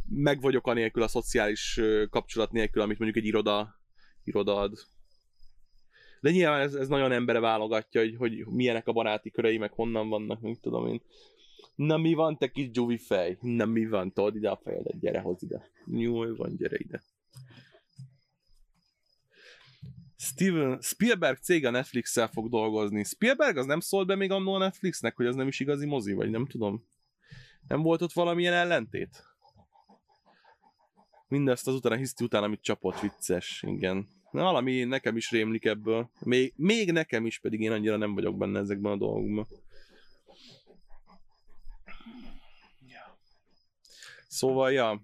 meg vagyok anélkül a szociális kapcsolat nélkül, amit mondjuk egy iroda, iroda ad. De nyilván ez, ez nagyon embere válogatja, hogy, hogy milyenek a baráti körei, meg honnan vannak, mint tudom én. Na mi van, te kis Jovi fej? Na mi van, told ide a fejedet, gyere, hoz ide. Jó, van, gyere ide. Steven Spielberg cég a Netflix-szel fog dolgozni. Spielberg az nem szólt be még annól a Netflixnek, hogy az nem is igazi mozi, vagy nem tudom. Nem volt ott valamilyen ellentét? Mindezt azután a hiszti után, amit csapott vicces, igen. Na, valami nekem is rémlik ebből. Még, még nekem is, pedig én annyira nem vagyok benne ezekben a dolgokban. Szóval, ja.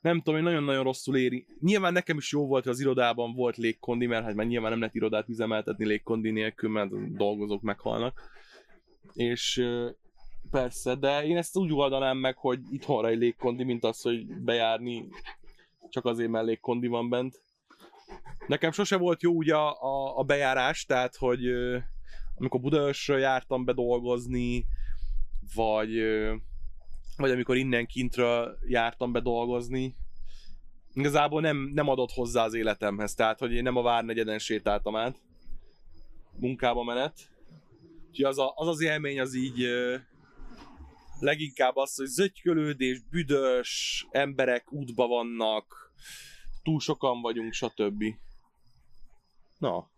Nem tudom, hogy nagyon-nagyon rosszul éri. Nyilván nekem is jó volt, hogy az irodában volt légkondi, mert hát már nyilván nem lehet irodát üzemeltetni légkondi nélkül, mert dolgozók meghalnak. És persze, de én ezt úgy oldanám meg, hogy itthonra egy légkondi, mint az, hogy bejárni csak azért, mert légkondi van bent. Nekem sose volt jó ugye a, a, a bejárás, tehát hogy amikor Budaörsről jártam bedolgozni, vagy, vagy amikor innen kintről jártam be dolgozni, igazából nem, nem adott hozzá az életemhez, tehát hogy én nem a Várnegyeden sétáltam át, munkába menet. Úgyhogy az, a, az az élmény az így leginkább az, hogy zögykölődés, büdös, emberek útba vannak, túl sokan vagyunk, stb. Na.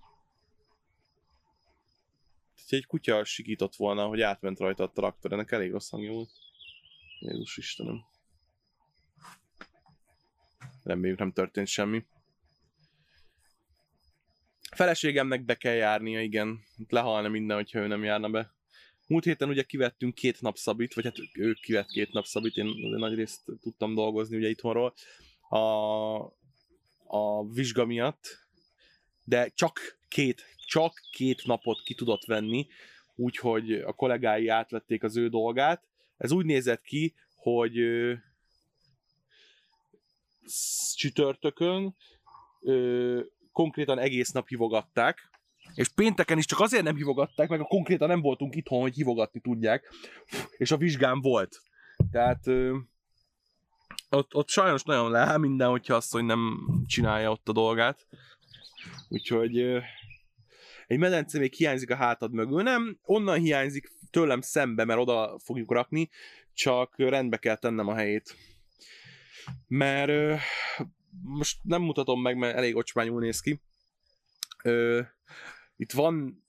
Ha egy kutya sikított volna, hogy átment rajta a traktor, ennek elég rossz hangja volt. Jézus Istenem. Reméljük nem történt semmi. Feleségemnek be kell járnia, igen. Lehalna minden, hogyha ő nem járna be. Múlt héten ugye kivettünk két napszabit, vagy hát ő kivett két napszabit, én nagy részt tudtam dolgozni ugye itthonról a, a vizsga miatt, de csak két, csak két napot ki tudott venni, úgyhogy a kollégái átvették az ő dolgát. Ez úgy nézett ki, hogy ö, csütörtökön ö, konkrétan egész nap hívogatták, és pénteken is csak azért nem hívogatták, meg a konkrétan nem voltunk itthon, hogy hívogatni tudják, és a vizsgám volt. Tehát ö, ott, ott sajnos nagyon leáll minden, hogyha azt, hogy nem csinálja ott a dolgát. Úgyhogy egy medence még hiányzik a hátad mögül. Nem, onnan hiányzik tőlem szembe, mert oda fogjuk rakni, csak rendbe kell tennem a helyét. Mert ö, most nem mutatom meg, mert elég ocsmányul néz ki. Ö, itt van,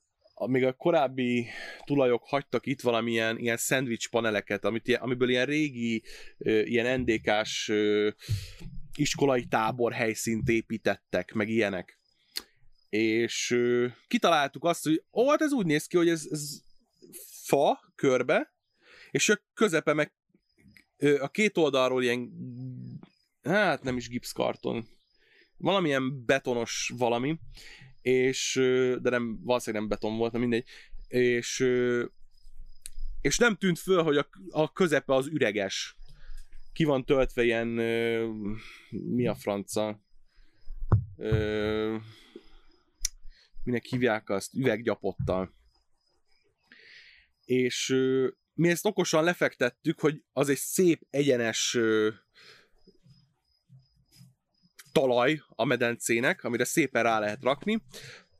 még a korábbi tulajok hagytak itt valamilyen ilyen szendvics paneleket, amit amiből ilyen régi, ilyen NDK-s iskolai tábor helyszínt építettek, meg ilyenek. És ö, kitaláltuk azt, hogy ó, hát ez úgy néz ki, hogy ez, ez fa körbe, és a közepe meg ö, a két oldalról ilyen hát nem is gipszkarton, valamilyen betonos valami, és, de nem, valószínűleg nem beton volt, nem mindegy, és, és nem tűnt föl, hogy a, a közepe az üreges. Ki van töltve ilyen, mi a franca, minek hívják azt, üveggyapottal. És mi ezt okosan lefektettük, hogy az egy szép, egyenes talaj a medencének, amire szépen rá lehet rakni.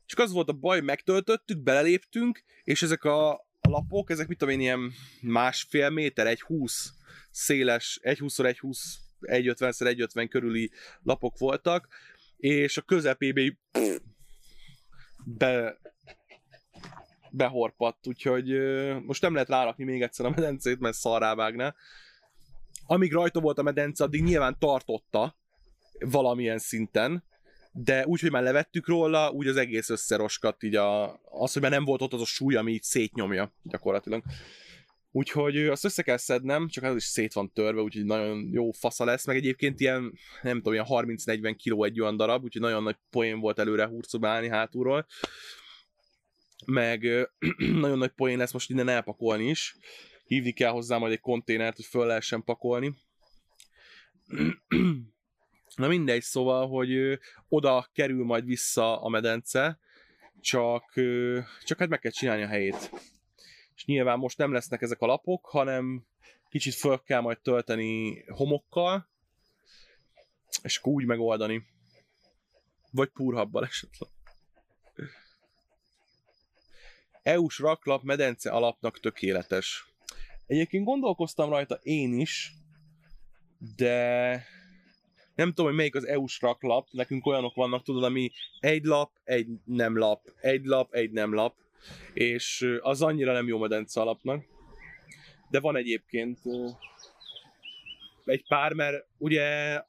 Csak az volt a baj, megtöltöttük, beleléptünk, és ezek a, lapok, ezek mit tudom én, ilyen másfél méter, egy 20 széles, egy 20 x egy 20 egy 50 x egy 50 körüli lapok voltak, és a közepébe be, behorpadt, úgyhogy most nem lehet rárakni még egyszer a medencét, mert szarrá vágná. Amíg rajta volt a medence, addig nyilván tartotta, valamilyen szinten, de úgy, hogy már levettük róla, úgy az egész összeroskat, így a, az, hogy már nem volt ott az a súly, ami így szétnyomja gyakorlatilag. Úgyhogy azt össze kell szednem, csak az is szét van törve, úgyhogy nagyon jó fasza lesz, meg egyébként ilyen, nem tudom, ilyen 30-40 kiló egy olyan darab, úgyhogy nagyon nagy poén volt előre hurcobálni hátulról. Meg nagyon nagy poén lesz most innen elpakolni is. Hívni kell hozzá majd egy konténert, hogy föl lehessen pakolni. Na mindegy, szóval, hogy oda kerül majd vissza a medence, csak, csak hát meg kell csinálni a helyét. És nyilván most nem lesznek ezek a lapok, hanem kicsit föl kell majd tölteni homokkal, és akkor úgy megoldani. Vagy púrhabbal esetleg. EU-s raklap medence alapnak tökéletes. Egyébként gondolkoztam rajta én is, de nem tudom, hogy melyik az EU-s raklap, nekünk olyanok vannak, tudod, ami egy lap, egy nem lap, egy lap, egy nem lap, és az annyira nem jó medence alapnak. De van egyébként egy pár, mert ugye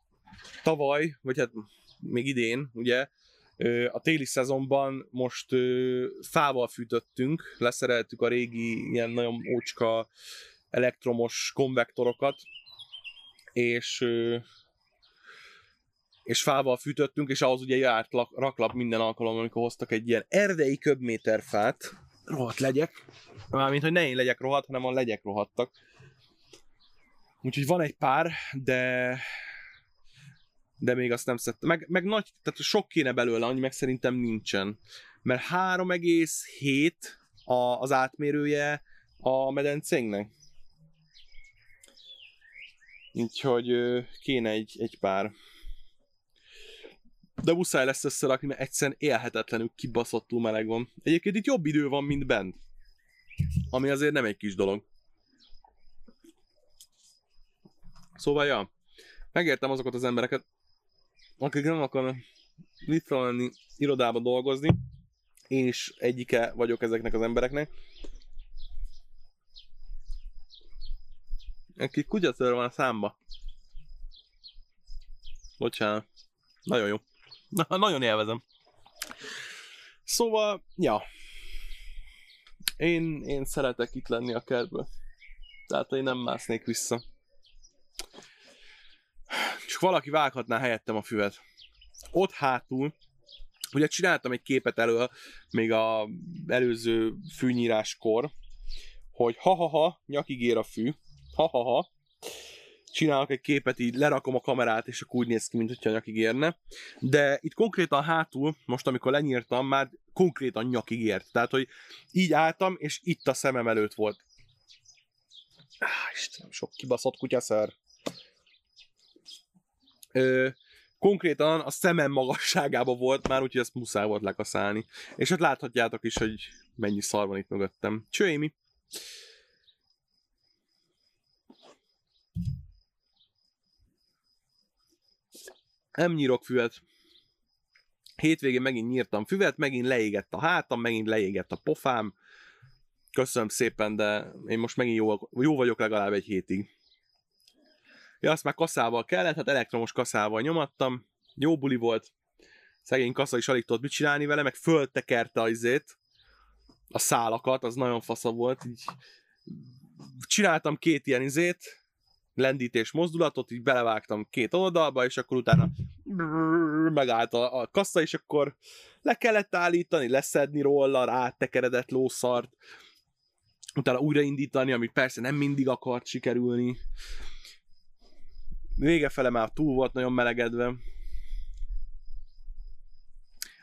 tavaly, vagy hát még idén, ugye, a téli szezonban most fával fűtöttünk, leszereltük a régi ilyen nagyon ócska elektromos konvektorokat, és és fával fűtöttünk, és ahhoz ugye járt raklap minden alkalommal, amikor hoztak egy ilyen erdei köbméter fát, rohadt legyek, mármint, hogy ne én legyek rohadt, hanem a legyek rohadtak. Úgyhogy van egy pár, de de még azt nem szedtem. Meg, meg nagy, tehát sok kéne belőle, annyi meg szerintem nincsen. Mert 3,7 a, az átmérője a medencénknek. Úgyhogy kéne egy, egy pár. De muszáj lesz összerakni, mert egyszerűen élhetetlenül kibaszottul meleg van. Egyébként itt jobb idő van, mint bent. Ami azért nem egy kis dolog. Szóval, ja, megértem azokat az embereket, akik nem akarnak itt lenni, irodába dolgozni. Én is egyike vagyok ezeknek az embereknek. Egy kutyatör van a számba. Bocsánat. Nagyon jó. Na, nagyon élvezem. Szóval, ja. Én, én szeretek itt lenni a kertből. Tehát én nem másznék vissza. Csak valaki vághatná helyettem a füvet. Ott hátul, ugye csináltam egy képet elő, még a előző fűnyíráskor, hogy ha-ha-ha, nyakig ér a fű, ha-ha-ha, csinálok egy képet, így lerakom a kamerát, és akkor úgy néz ki, mint hogyha nyakig érne. De itt konkrétan hátul, most amikor lenyírtam, már konkrétan nyakig ért. Tehát, hogy így álltam, és itt a szemem előtt volt. Ah, Istenem, sok kibaszott kutyaszer. Ö, konkrétan a szemem magasságába volt már, úgyhogy ezt muszáj volt lekaszálni. És ott láthatjátok is, hogy mennyi szar van itt mögöttem. Cső, Nem nyírok füvet. Hétvégén megint nyírtam füvet, megint leégett a hátam, megint leégett a pofám. Köszönöm szépen, de én most megint jó, jó vagyok legalább egy hétig. Ja, azt már kaszával kellett, hát elektromos kaszával nyomattam. Jó buli volt. Szegény kasza is alig tudott mit csinálni vele, meg föltekerte a izét, a szálakat, az nagyon fasza volt. Így csináltam két ilyen izét, lendítés mozdulatot, így belevágtam két oldalba, és akkor utána megállt a, a kassa, és akkor le kellett állítani, leszedni róla, rátekeredett lószart, utána újraindítani, ami persze nem mindig akart sikerülni. Vége fele már túl volt nagyon melegedve.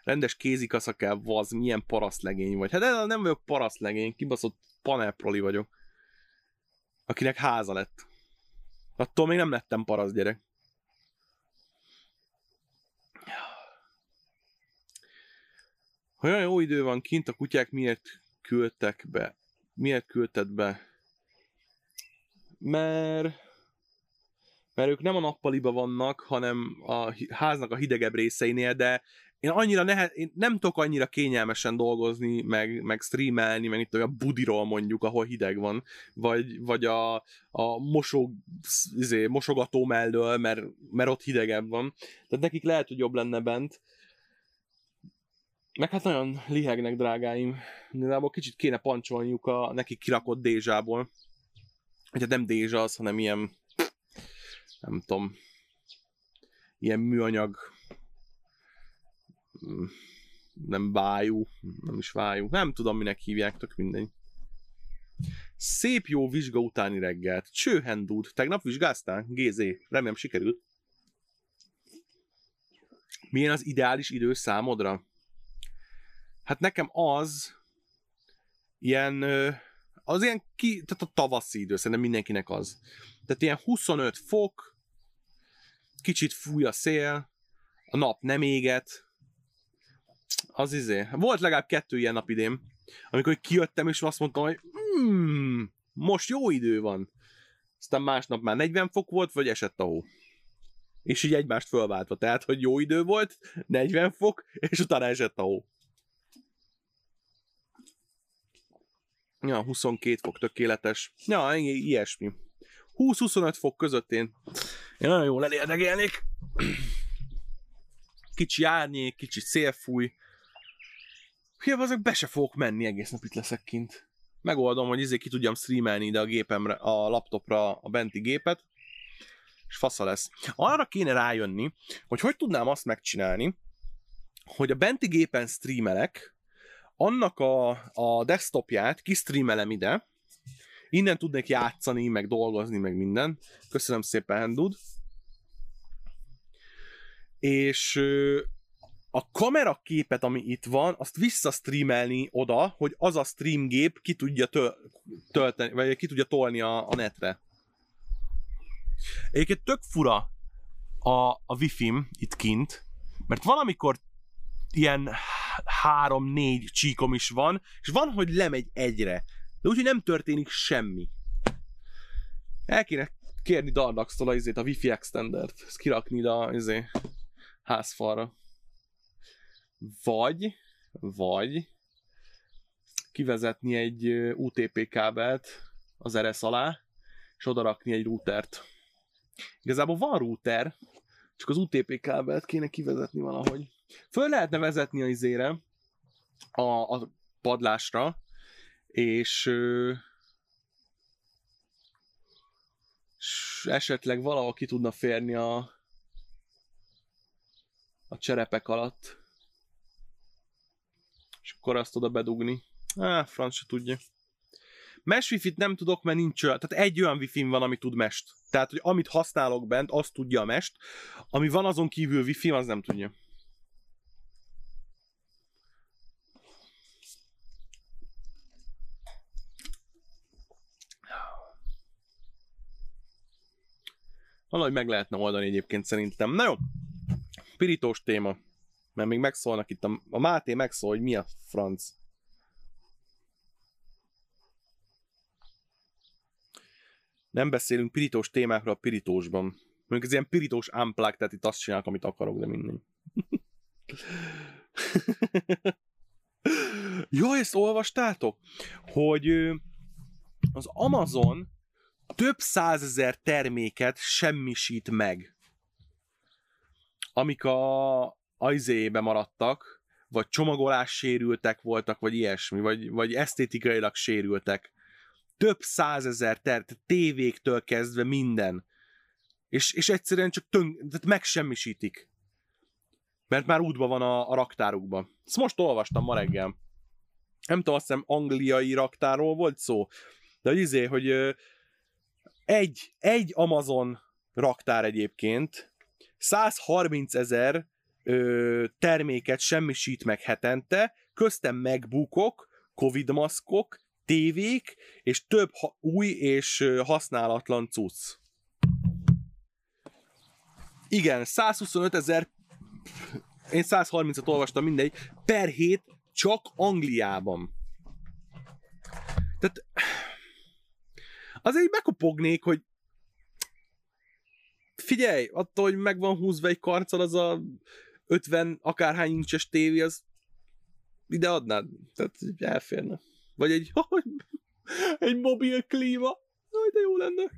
Rendes kézikasza kell, vaz, milyen parasztlegény vagy. Hát nem vagyok parasztlegény, kibaszott panelproli vagyok. Akinek háza lett. Attól még nem lettem parasz gyerek. Olyan jó idő van kint, a kutyák miért küldtek be? Miért küldted be? Mert mert ők nem a nappaliba vannak, hanem a háznak a hidegebb részeinél, de én annyira nehe, én nem tudok annyira kényelmesen dolgozni, meg, meg streamelni, meg itt a budiról mondjuk, ahol hideg van, vagy, vagy a, a mosog, izé, mosogató mellől, mert, mert ott hidegebb van. Tehát nekik lehet, hogy jobb lenne bent. Meg hát nagyon lihegnek, drágáim. Igazából kicsit kéne pancsolniuk a nekik kirakott dézsából. Hát nem dézsa az, hanem ilyen nem tudom, ilyen műanyag nem vájú, nem is vájú, nem tudom minek hívják, tök mindegy. Szép jó vizsga utáni reggelt. Csőhendúd. Tegnap vizsgáztál? GZ. Remélem sikerült. Milyen az ideális idő számodra? Hát nekem az ilyen az ilyen ki, tehát a tavaszi idő, szerintem mindenkinek az. Tehát ilyen 25 fok, kicsit fúj a szél, a nap nem éget, az izé. Volt legalább kettő ilyen nap idén, amikor kijöttem, és azt mondtam, hogy hmm, most jó idő van. Aztán másnap már 40 fok volt, vagy esett a hó. És így egymást fölváltva. Tehát, hogy jó idő volt, 40 fok, és utána esett a hó. Ja, 22 fok tökéletes. Ja, ilyesmi. 20-25 fok között én, én nagyon jól elérdegelnék. Kicsi árnyék, kicsi szélfúj. Hülye, azok be se fogok menni, egész nap itt leszek kint. Megoldom, hogy izé ki tudjam streamelni ide a gépemre, a laptopra a benti gépet, és fasza lesz. Arra kéne rájönni, hogy hogy tudnám azt megcsinálni, hogy a benti gépen streamelek, annak a, a desktopját kistreamelem ide, innen tudnék játszani, meg dolgozni, meg minden. Köszönöm szépen, Hendud. És a kamera képet, ami itt van, azt visszastreamelni oda, hogy az a streamgép ki tudja töl- tölteni, vagy ki tudja tolni a, a netre. Egyébként tök fura a, a wifi-m itt kint, Mert valamikor ilyen három-négy csíkom is van, és van, hogy lemegy egyre. De úgyhogy nem történik semmi. El kéne kérni Dardax-tól a, izét, a Wi-Fi extendert. Ezt kirakni ide a izé, házfalra. Vagy, vagy kivezetni egy UTP kábelt az eresz alá, és odarakni egy routert. Igazából van router, csak az UTP kábelt kéne kivezetni valahogy. Föl lehetne vezetni a izére, a, a padlásra, és, és esetleg valahol ki tudna férni a, a cserepek alatt. És akkor azt oda bedugni. Á, franc se tudja. Mesh wifi nem tudok, mert nincs olyan, tehát egy olyan wifi van, ami tud mest. Tehát, hogy amit használok bent, azt tudja a mest. Ami van azon kívül wifi, az nem tudja. Valahogy meg lehetne oldani egyébként szerintem. Na jó, pirítós téma. Mert még megszólnak itt, a, a Máté megszól, hogy mi a franc. Nem beszélünk pirítós témákról a pirítósban. Mondjuk ez ilyen pirítós unplug, tehát itt azt csinálok, amit akarok, de mindegy. Jó, ezt olvastátok? Hogy az Amazon több százezer terméket semmisít meg, amik a ajzébe maradtak, vagy csomagolás sérültek voltak, vagy ilyesmi, vagy, vagy esztétikailag sérültek. Több százezer ter, tévéktől kezdve minden. És, és egyszerűen csak tön, tehát megsemmisítik. Mert már útban van a, a raktárukban. Ezt most olvastam ma reggel. Nem tudom, azt hiszem angliai raktáról volt szó, de hogy izé, hogy egy, egy Amazon raktár egyébként 130 ezer terméket semmisít meg hetente, köztem megbukok, covid maszkok, tévék, és több ha- új és használatlan cucc. Igen, 125 ezer, én 130-at olvastam mindegy, per hét csak Angliában. Tehát azért megkopognék, hogy figyelj, attól, hogy meg van húzva egy karccal az a 50 akárhány incses tévé, az ide adnád. Tehát elférne. Vagy egy, egy mobil klíma. Aj, de jó lenne.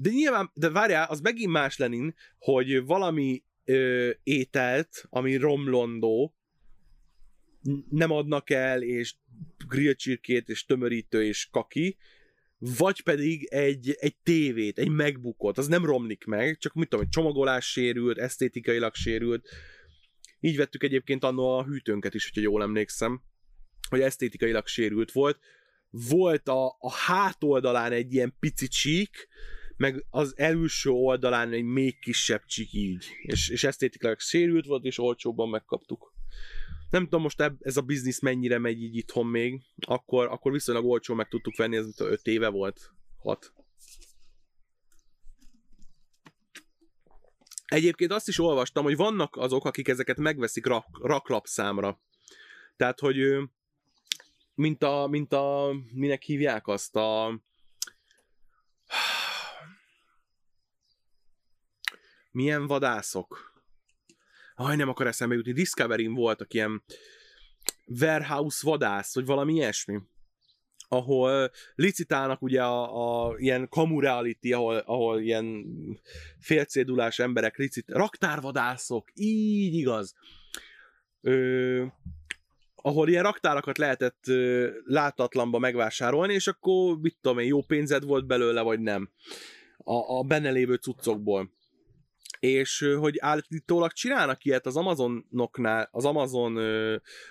De nyilván, de várjál, az megint más Lenin, hogy valami ö, ételt, ami romlondó, nem adnak el, és grillcsirkét, és tömörítő, és kaki, vagy pedig egy, egy tévét, egy megbukott, az nem romlik meg, csak mit tudom, egy csomagolás sérült, esztétikailag sérült. Így vettük egyébként annó a hűtőnket is, hogyha jól emlékszem, hogy esztétikailag sérült volt. Volt a, a hátoldalán egy ilyen pici csík, meg az előső oldalán egy még kisebb csík így. És, és esztétikailag sérült volt, és olcsóbban megkaptuk. Nem tudom most ez a biznisz mennyire megy így itthon még, akkor, akkor viszonylag olcsó meg tudtuk venni, ez 5 éve volt, 6. Egyébként azt is olvastam, hogy vannak azok, akik ezeket megveszik rak, raklapszámra. Tehát, hogy mint a, mint a, minek hívják azt, a milyen vadászok? Aj, nem akar eszembe jutni. Discovery-n voltak ilyen warehouse vadász, vagy valami ilyesmi ahol licitálnak ugye a, a ilyen kamu reality, ahol, ahol ilyen félcédulás emberek licit, raktárvadászok, így igaz. Ö, ahol ilyen raktárakat lehetett ö, látatlanba megvásárolni, és akkor mit tudom én, jó pénzed volt belőle, vagy nem. A, a benne lévő cuccokból és hogy állítólag csinálnak ilyet az Amazonoknál, az Amazon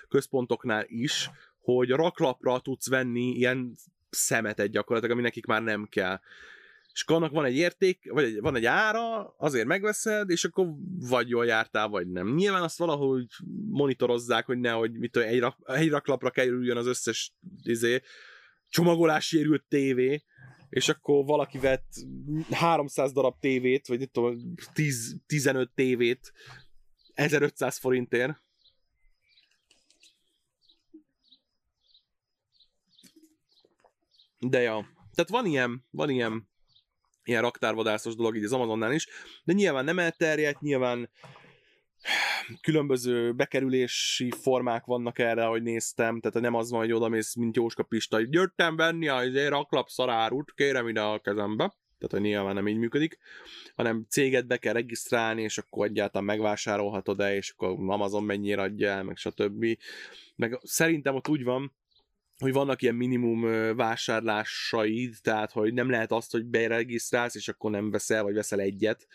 központoknál is, hogy raklapra tudsz venni ilyen szemetet gyakorlatilag, ami nekik már nem kell. és akkor annak van egy érték, vagy egy, van egy ára, azért megveszed, és akkor vagy jól jártál, vagy nem. Nyilván azt valahogy monitorozzák, hogy nehogy mit tudom, egy, rak, egy raklapra kerüljön az összes izé, csomagolási érült tévé, és akkor valaki vett 300 darab tévét, vagy nem tudom, 10, 15 tévét 1500 forintért. De ja, tehát van ilyen, van ilyen, ilyen raktárvadászos dolog így az Amazonnál is, de nyilván nem elterjedt, nyilván különböző bekerülési formák vannak erre, hogy néztem, tehát nem az van, hogy odamész, mint Jóska Pista, hogy jöttem venni a izé, raklap szarárut, kérem ide a kezembe, tehát hogy nyilván nem így működik, hanem céget be kell regisztrálni, és akkor egyáltalán megvásárolhatod el, és akkor Amazon mennyire adja el, meg stb. Meg szerintem ott úgy van, hogy vannak ilyen minimum vásárlásaid, tehát hogy nem lehet azt, hogy beregisztrálsz, és akkor nem veszel, vagy veszel egyet,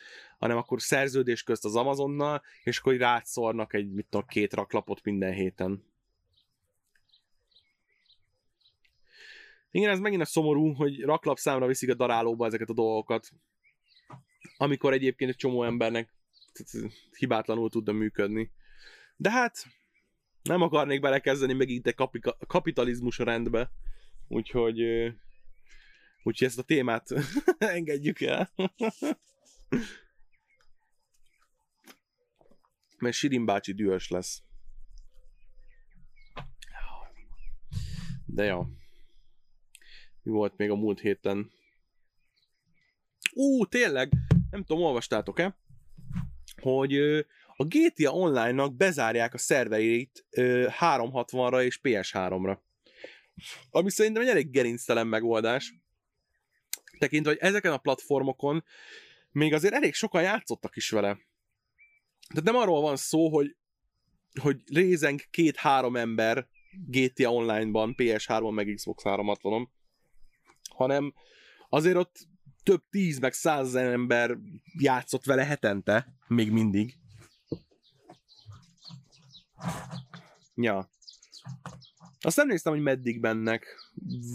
hanem akkor szerződés közt az Amazonnal, és akkor rátszornak egy, mit tudom, két raklapot minden héten. Igen, ez megint a szomorú, hogy raklap számra viszik a darálóba ezeket a dolgokat, amikor egyébként egy csomó embernek hibátlanul tudna működni. De hát, nem akarnék belekezdeni megint egy kapi- kapitalizmus rendbe, úgyhogy, úgyhogy ezt a témát engedjük el. Mert Sirin bácsi dühös lesz. De jó. Mi volt még a múlt héten? Ú, tényleg, nem tudom, olvastátok-e, hogy a GTA Online-nak bezárják a szervereit 360-ra és PS3-ra. Ami szerintem egy elég gerinctelen megoldás. Tekintve, hogy ezeken a platformokon még azért elég sokan játszottak is vele. Tehát nem arról van szó, hogy, hogy rézenk két-három ember GTA Online-ban, PS3-on, meg Xbox 360-on, hanem azért ott több tíz, meg százezer ember játszott vele hetente, még mindig. Ja. Azt nem néztem, hogy meddig mennek.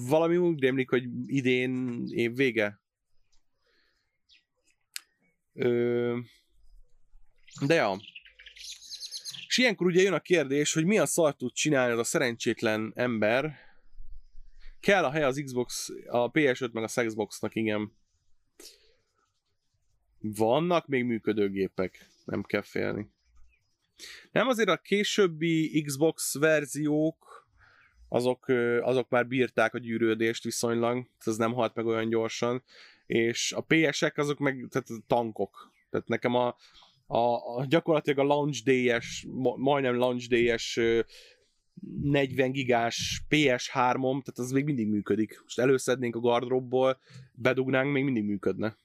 Valami úgy rémlik, hogy idén év vége. Ö... De ja. És ilyenkor ugye jön a kérdés, hogy mi a szart tud csinálni az a szerencsétlen ember. Kell a hely az Xbox, a PS5 meg a Xboxnak, igen. Vannak még működőgépek, nem kell félni. Nem azért a későbbi Xbox verziók, azok, azok már bírták a gyűrődést viszonylag, ez nem halt meg olyan gyorsan, és a PS-ek azok meg tehát tankok. Tehát nekem a, a, a gyakorlatilag a launch day-es, majdnem launch day-es 40 gigás PS3-om, tehát az még mindig működik. Most előszednénk a gardróbból, bedugnánk, még mindig működne.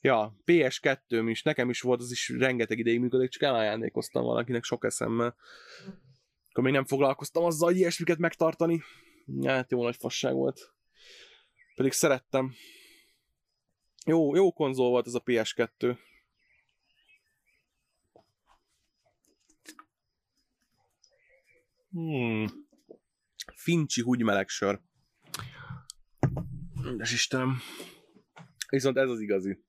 Ja, PS2-m is, nekem is volt, az is rengeteg ideig működik, csak elajándékoztam valakinek sok eszemmel. Akkor még nem foglalkoztam azzal, hogy ilyesmiket megtartani. Hát jó nagy fasság volt. Pedig szerettem. Jó, jó konzol volt ez a PS2. Hmm. Fincsi húgymeleg sör. Édes Istenem. Viszont ez az igazi.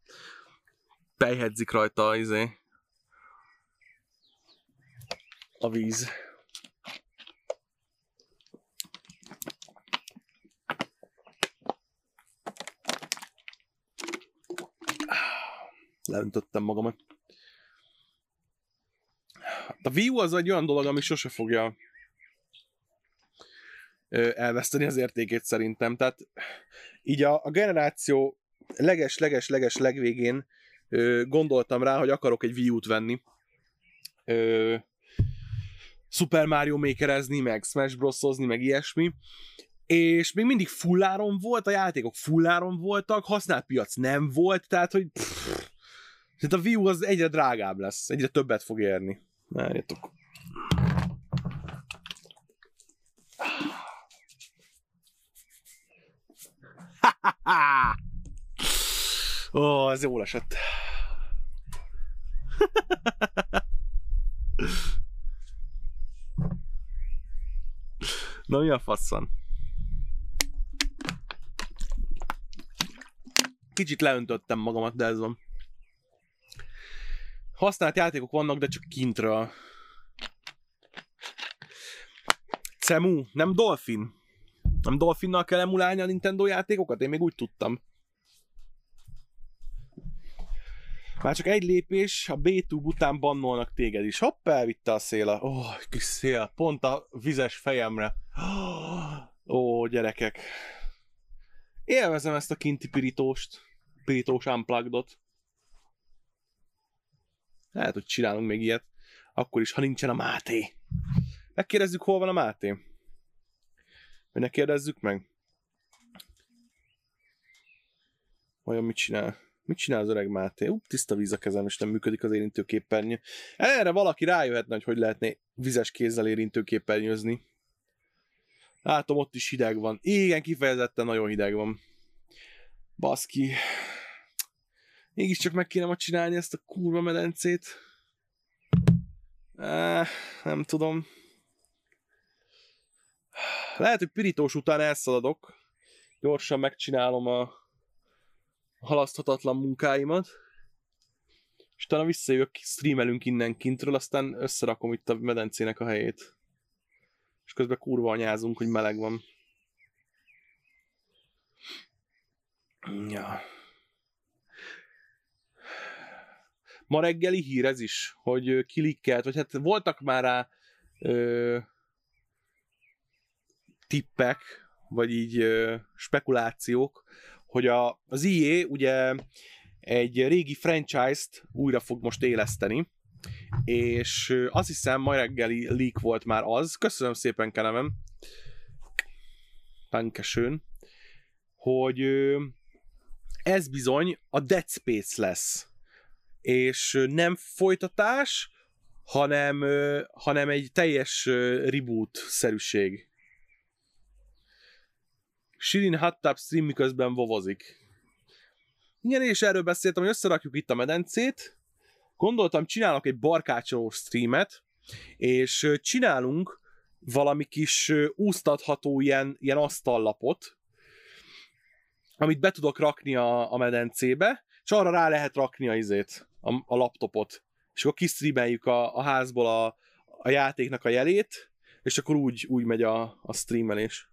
Pejhedzik rajta izé. A víz. Leöntöttem magamat. A Wii U az egy olyan dolog, ami sose fogja elveszteni az értékét szerintem. Tehát így a, a generáció leges-leges-leges legvégén ö, gondoltam rá, hogy akarok egy Wii U-t venni. Ö, Super Mario Makerezni, meg Smash Bros-ozni, meg ilyesmi. És még mindig fulláron volt, a játékok fulláron voltak, használt piac nem volt, tehát hogy pff, tehát a Wii U az egyre drágább lesz, egyre többet fog érni. Várjatok. Ó, oh, ez jól esett. Na mi a faszon? Kicsit leöntöttem magamat, de ez van. Használt játékok vannak, de csak kintről. Cemu, nem Dolphin. Nem Dolphinnal kell emulálni a Nintendo játékokat? Én még úgy tudtam. Már csak egy lépés, a B-tube után bannolnak téged is. Hopp, elvitte a szél. Ó, oh, kis szél, pont a vizes fejemre. Ó, oh, gyerekek. Élvezem ezt a kinti pirítóst. Pirítós unplugged Lehet, hogy csinálunk még ilyet. Akkor is, ha nincsen a Máté. Megkérdezzük, hol van a Máté. Vagy ne kérdezzük meg? Vajon mit csinál? Mit csinál az öreg Máté? Ú, tiszta víz a kezem, és nem működik az érintőképernyő. Erre valaki rájöhetne, hogy hogy lehetne vizes kézzel érintőképernyőzni. Látom, ott is hideg van. Igen, kifejezetten nagyon hideg van. Baszki. Mégiscsak meg kéne ma csinálni ezt a kurva medencét. Eh, nem tudom. Lehet, hogy pirítós után elszaladok. Gyorsan megcsinálom a halaszthatatlan munkáimat. És utána visszajövök, streamelünk innen kintről, aztán összerakom itt a medencének a helyét. És közben kurva anyázunk, hogy meleg van. Ja. Ma reggeli hír ez is, hogy kilikkelt, vagy hát voltak már rá ö, tippek, vagy így spekulációk, hogy a, az IE ugye egy régi franchise-t újra fog most éleszteni, és azt hiszem, ma reggeli leak volt már az, köszönöm szépen, Kenemem, Dankeschön, hogy ez bizony a Dead Space lesz. És nem folytatás, hanem, hanem egy teljes reboot-szerűség. Shirin Hattab stream miközben vovozik. Igen, és erről beszéltem, hogy összerakjuk itt a medencét. Gondoltam, csinálok egy barkácsolós streamet, és csinálunk valami kis úsztatható ilyen, ilyen asztallapot, amit be tudok rakni a, a medencébe, és arra rá lehet rakni a izét, a, a laptopot. És akkor kisztreameljük a, a házból a, a játéknak a jelét, és akkor úgy, úgy megy a, a streamelés.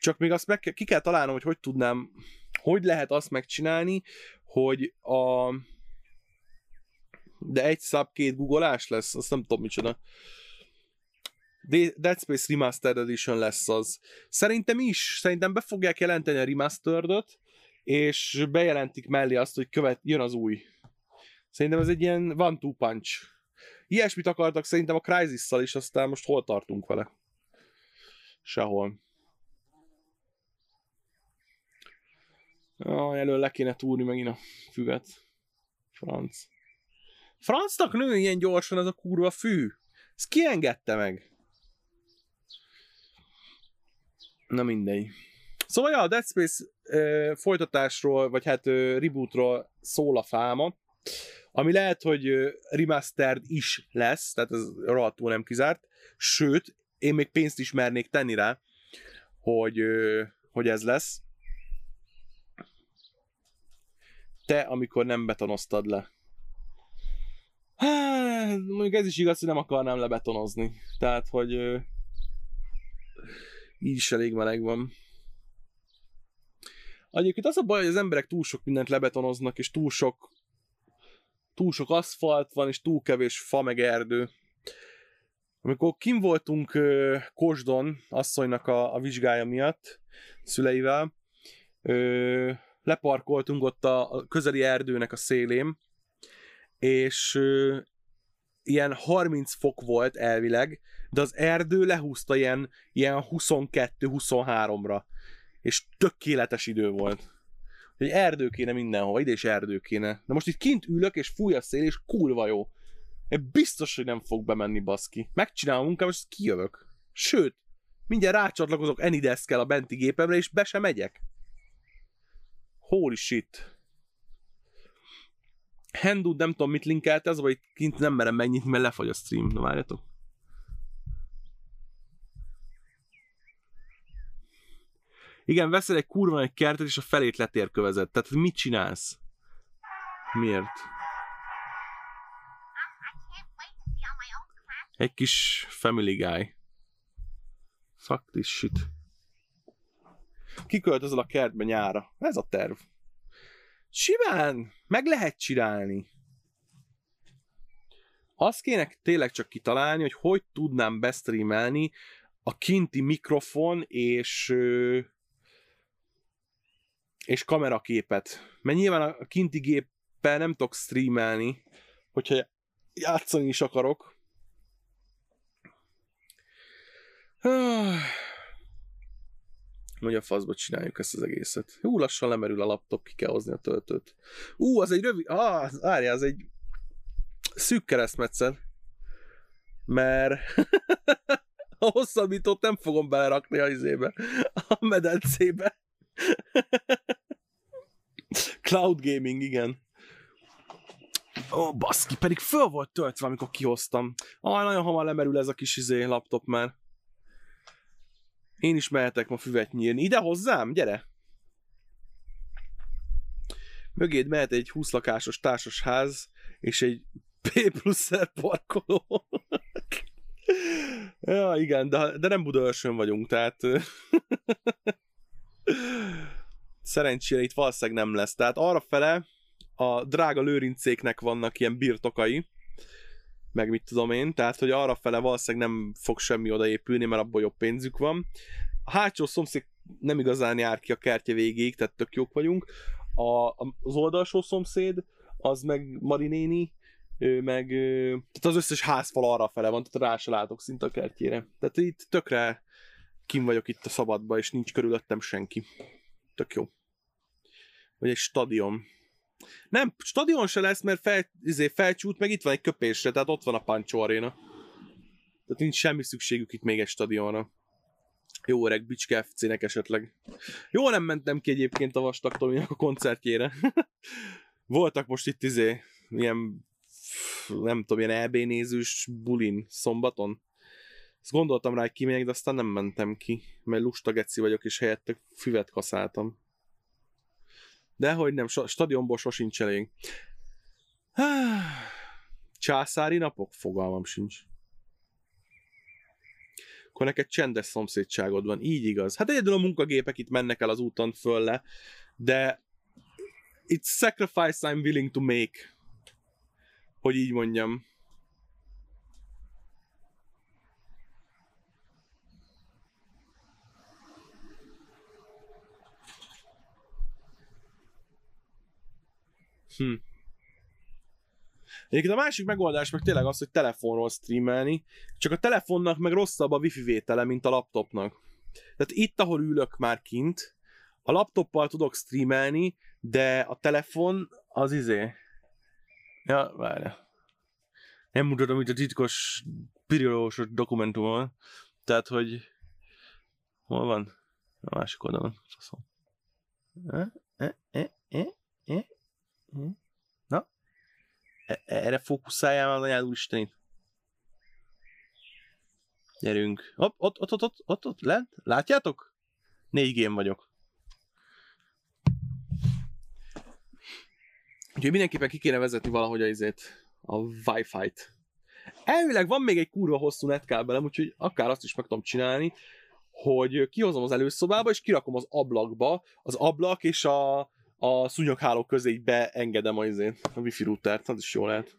Csak még azt meg ki kell találnom, hogy hogy tudnám, hogy lehet azt megcsinálni, hogy a de egy szab két googolás lesz, azt nem tudom micsoda. Dead Space Remastered Edition lesz az. Szerintem is, szerintem be fogják jelenteni a remastered és bejelentik mellé azt, hogy követ, jön az új. Szerintem ez egy ilyen one-two punch. Ilyesmit akartak szerintem a Crysis-szal is, aztán most hol tartunk vele? Sehol. Ah, elő le kéne túrni megint a füvet. Franc. Francnak nő ilyen gyorsan ez a kurva fű. Ezt ki engedte meg? Na mindegy. Szóval ja, a Dead Space ö, folytatásról, vagy hát ö, rebootról szól a fáma, ami lehet, hogy ö, remastered is lesz, tehát ez rohadtul nem kizárt, sőt, én még pénzt is mernék tenni rá, hogy, ö, hogy ez lesz. Te, amikor nem betonoztad le. Hát, mondjuk ez is igaz, hogy nem akarnám lebetonozni. Tehát, hogy ö, így is elég meleg van. Egyébként az a baj, hogy az emberek túl sok mindent lebetonoznak, és túl sok túl sok aszfalt van, és túl kevés fa meg erdő. Amikor kim voltunk ö, Kosdon, asszonynak a, a vizsgája miatt, szüleivel, ö, leparkoltunk ott a, közeli erdőnek a szélén, és ilyen 30 fok volt elvileg, de az erdő lehúzta ilyen, ilyen 22-23-ra. És tökéletes idő volt. Hogy erdő kéne mindenhova, ide is erdő kéne. De most itt kint ülök, és fúj a szél, és kurva jó. Én biztos, hogy nem fog bemenni, baszki. Megcsinálom a munkám, és kijövök. Sőt, mindjárt rácsatlakozok Anydesk-kel a benti gépemre, és be sem megyek. Holy shit. Handud nem tudom mit linkelte, az vagy kint nem merem megnyitni, mert lefagy a stream. Na várjatok. Igen, veszel egy kurva egy kertet, és a felét letérkövezett. Tehát mit csinálsz? Miért? Egy kis family guy. Fuck this shit. Kiköltözöl a kertbe nyára. Ez a terv. Simán! Meg lehet csinálni. Azt kéne tényleg csak kitalálni, hogy hogy tudnám bestreamelni a kinti mikrofon és és kameraképet. Mert nyilván a kinti géppel nem tudok streamelni, hogyha játszani is akarok. Hogy faszba csináljuk ezt az egészet. Hú, lassan lemerül a laptop, ki kell hozni a töltőt. Ú, az egy rövid... Ah, várjál, az egy szűk keresztmetszet. Mert a hosszabbítót nem fogom belerakni a izébe, a medencébe. Cloud gaming, igen. Ó, oh, baszki, pedig föl volt töltve, amikor kihoztam. Ah, nagyon hamar lemerül ez a kis izé laptop már. Én is mehetek ma füvet nyírni. Ide hozzám? Gyere! Mögéd mehet egy 20 lakásos társasház, és egy P plusz parkoló. ja, igen, de, de nem Budaörsön vagyunk, tehát szerencsére itt valószínűleg nem lesz. Tehát arra fele a drága lőrincéknek vannak ilyen birtokai, meg mit tudom én, tehát hogy arra fele valószínűleg nem fog semmi odaépülni, mert abból jobb pénzük van. A hátsó szomszéd nem igazán jár ki a kertje végéig, tehát tök jók vagyunk. A, az oldalsó szomszéd, az meg Marinéni, ő meg, tehát az összes házfal arra fele van, tehát rá se látok szinte a kertjére. Tehát itt tökre kim vagyok itt a szabadba, és nincs körülöttem senki. Tök jó. Vagy egy stadion. Nem, stadion se lesz, mert fel, izé, felcsút, meg itt van egy köpésre, tehát ott van a Pancho Arena. Tehát nincs semmi szükségük itt még egy stadionra. Jó öreg Bicske FC-nek esetleg. Jó, nem mentem ki egyébként a Vastag Tominak a koncertjére. Voltak most itt izé, ilyen nem tudom, ilyen EB nézős bulin szombaton. Ezt gondoltam rá, hogy kimegyek, de aztán nem mentem ki, mert lusta geci vagyok, és helyette füvet kaszáltam. De hogy nem, stadionból sosincs elég. Császári napok? Fogalmam sincs. Akkor neked csendes szomszédságod van, így igaz. Hát egyedül a munkagépek itt mennek el az úton fölle, de it's sacrifice I'm willing to make hogy így mondjam. Hm. Egyébként a másik megoldás meg tényleg az, hogy telefonról streamelni, csak a telefonnak meg rosszabb a wifi vétele, mint a laptopnak. Tehát itt, ahol ülök már kint, a laptoppal tudok streamelni, de a telefon az izé, Ja, várja. Nem mutatom itt a titkos pirulós dokumentumon. Tehát, hogy hol van? A másik oldalon. E, e, e, e, e. Na? Erre fókuszáljál már anyád úristenit. Gyerünk. Hopp, ott, ott, ott, ott, ott, ott, lent. Látjátok? Négy gém vagyok. Úgyhogy mindenképpen ki kéne vezetni valahogy a izét, a Wi-Fi-t. Elvileg van még egy kurva hosszú netkábelem, úgyhogy akár azt is meg tudom csinálni, hogy kihozom az előszobába, és kirakom az ablakba, az ablak és a, a szúnyogháló közé így beengedem a, izét, a wifi routert, az is jó lehet.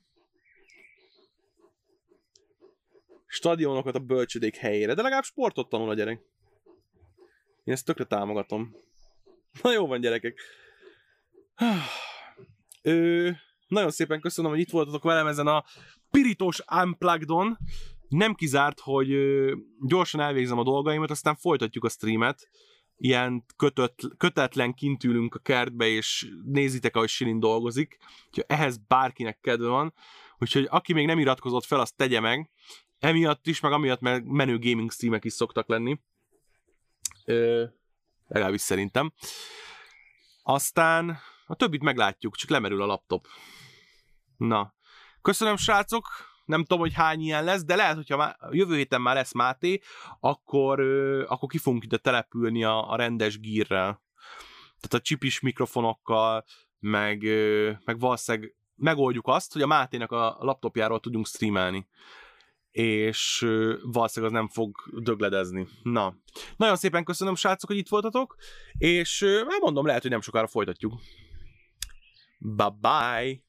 Stadionokat a bölcsödék helyére, de legalább sportot tanul a gyerek. Én ezt tökre támogatom. Na jó van, gyerekek. Ö, nagyon szépen köszönöm, hogy itt voltatok velem ezen a pirítós unplugged Nem kizárt, hogy gyorsan elvégzem a dolgaimat, aztán folytatjuk a streamet. Ilyen kötött, kötetlen kint ülünk a kertbe, és nézitek, ahogy Silin dolgozik. Úgyhogy ehhez bárkinek kedve van. Úgyhogy aki még nem iratkozott fel, azt tegye meg. Emiatt is, meg amiatt, mert menő gaming streamek is szoktak lenni. Ö, legalábbis szerintem. Aztán a többit meglátjuk, csak lemerül a laptop. Na, köszönöm srácok, Nem tudom, hogy hány ilyen lesz, de lehet, hogyha már, jövő héten már lesz Máté, akkor, akkor ki fogunk ide települni a, a rendes gírrel. Tehát a csipis mikrofonokkal, meg, meg valószínűleg megoldjuk azt, hogy a Máténak a laptopjáról tudjunk streamelni és valószínűleg az nem fog dögledezni. Na, nagyon szépen köszönöm, srácok, hogy itt voltatok, és már mondom, lehet, hogy nem sokára folytatjuk. Bye-bye!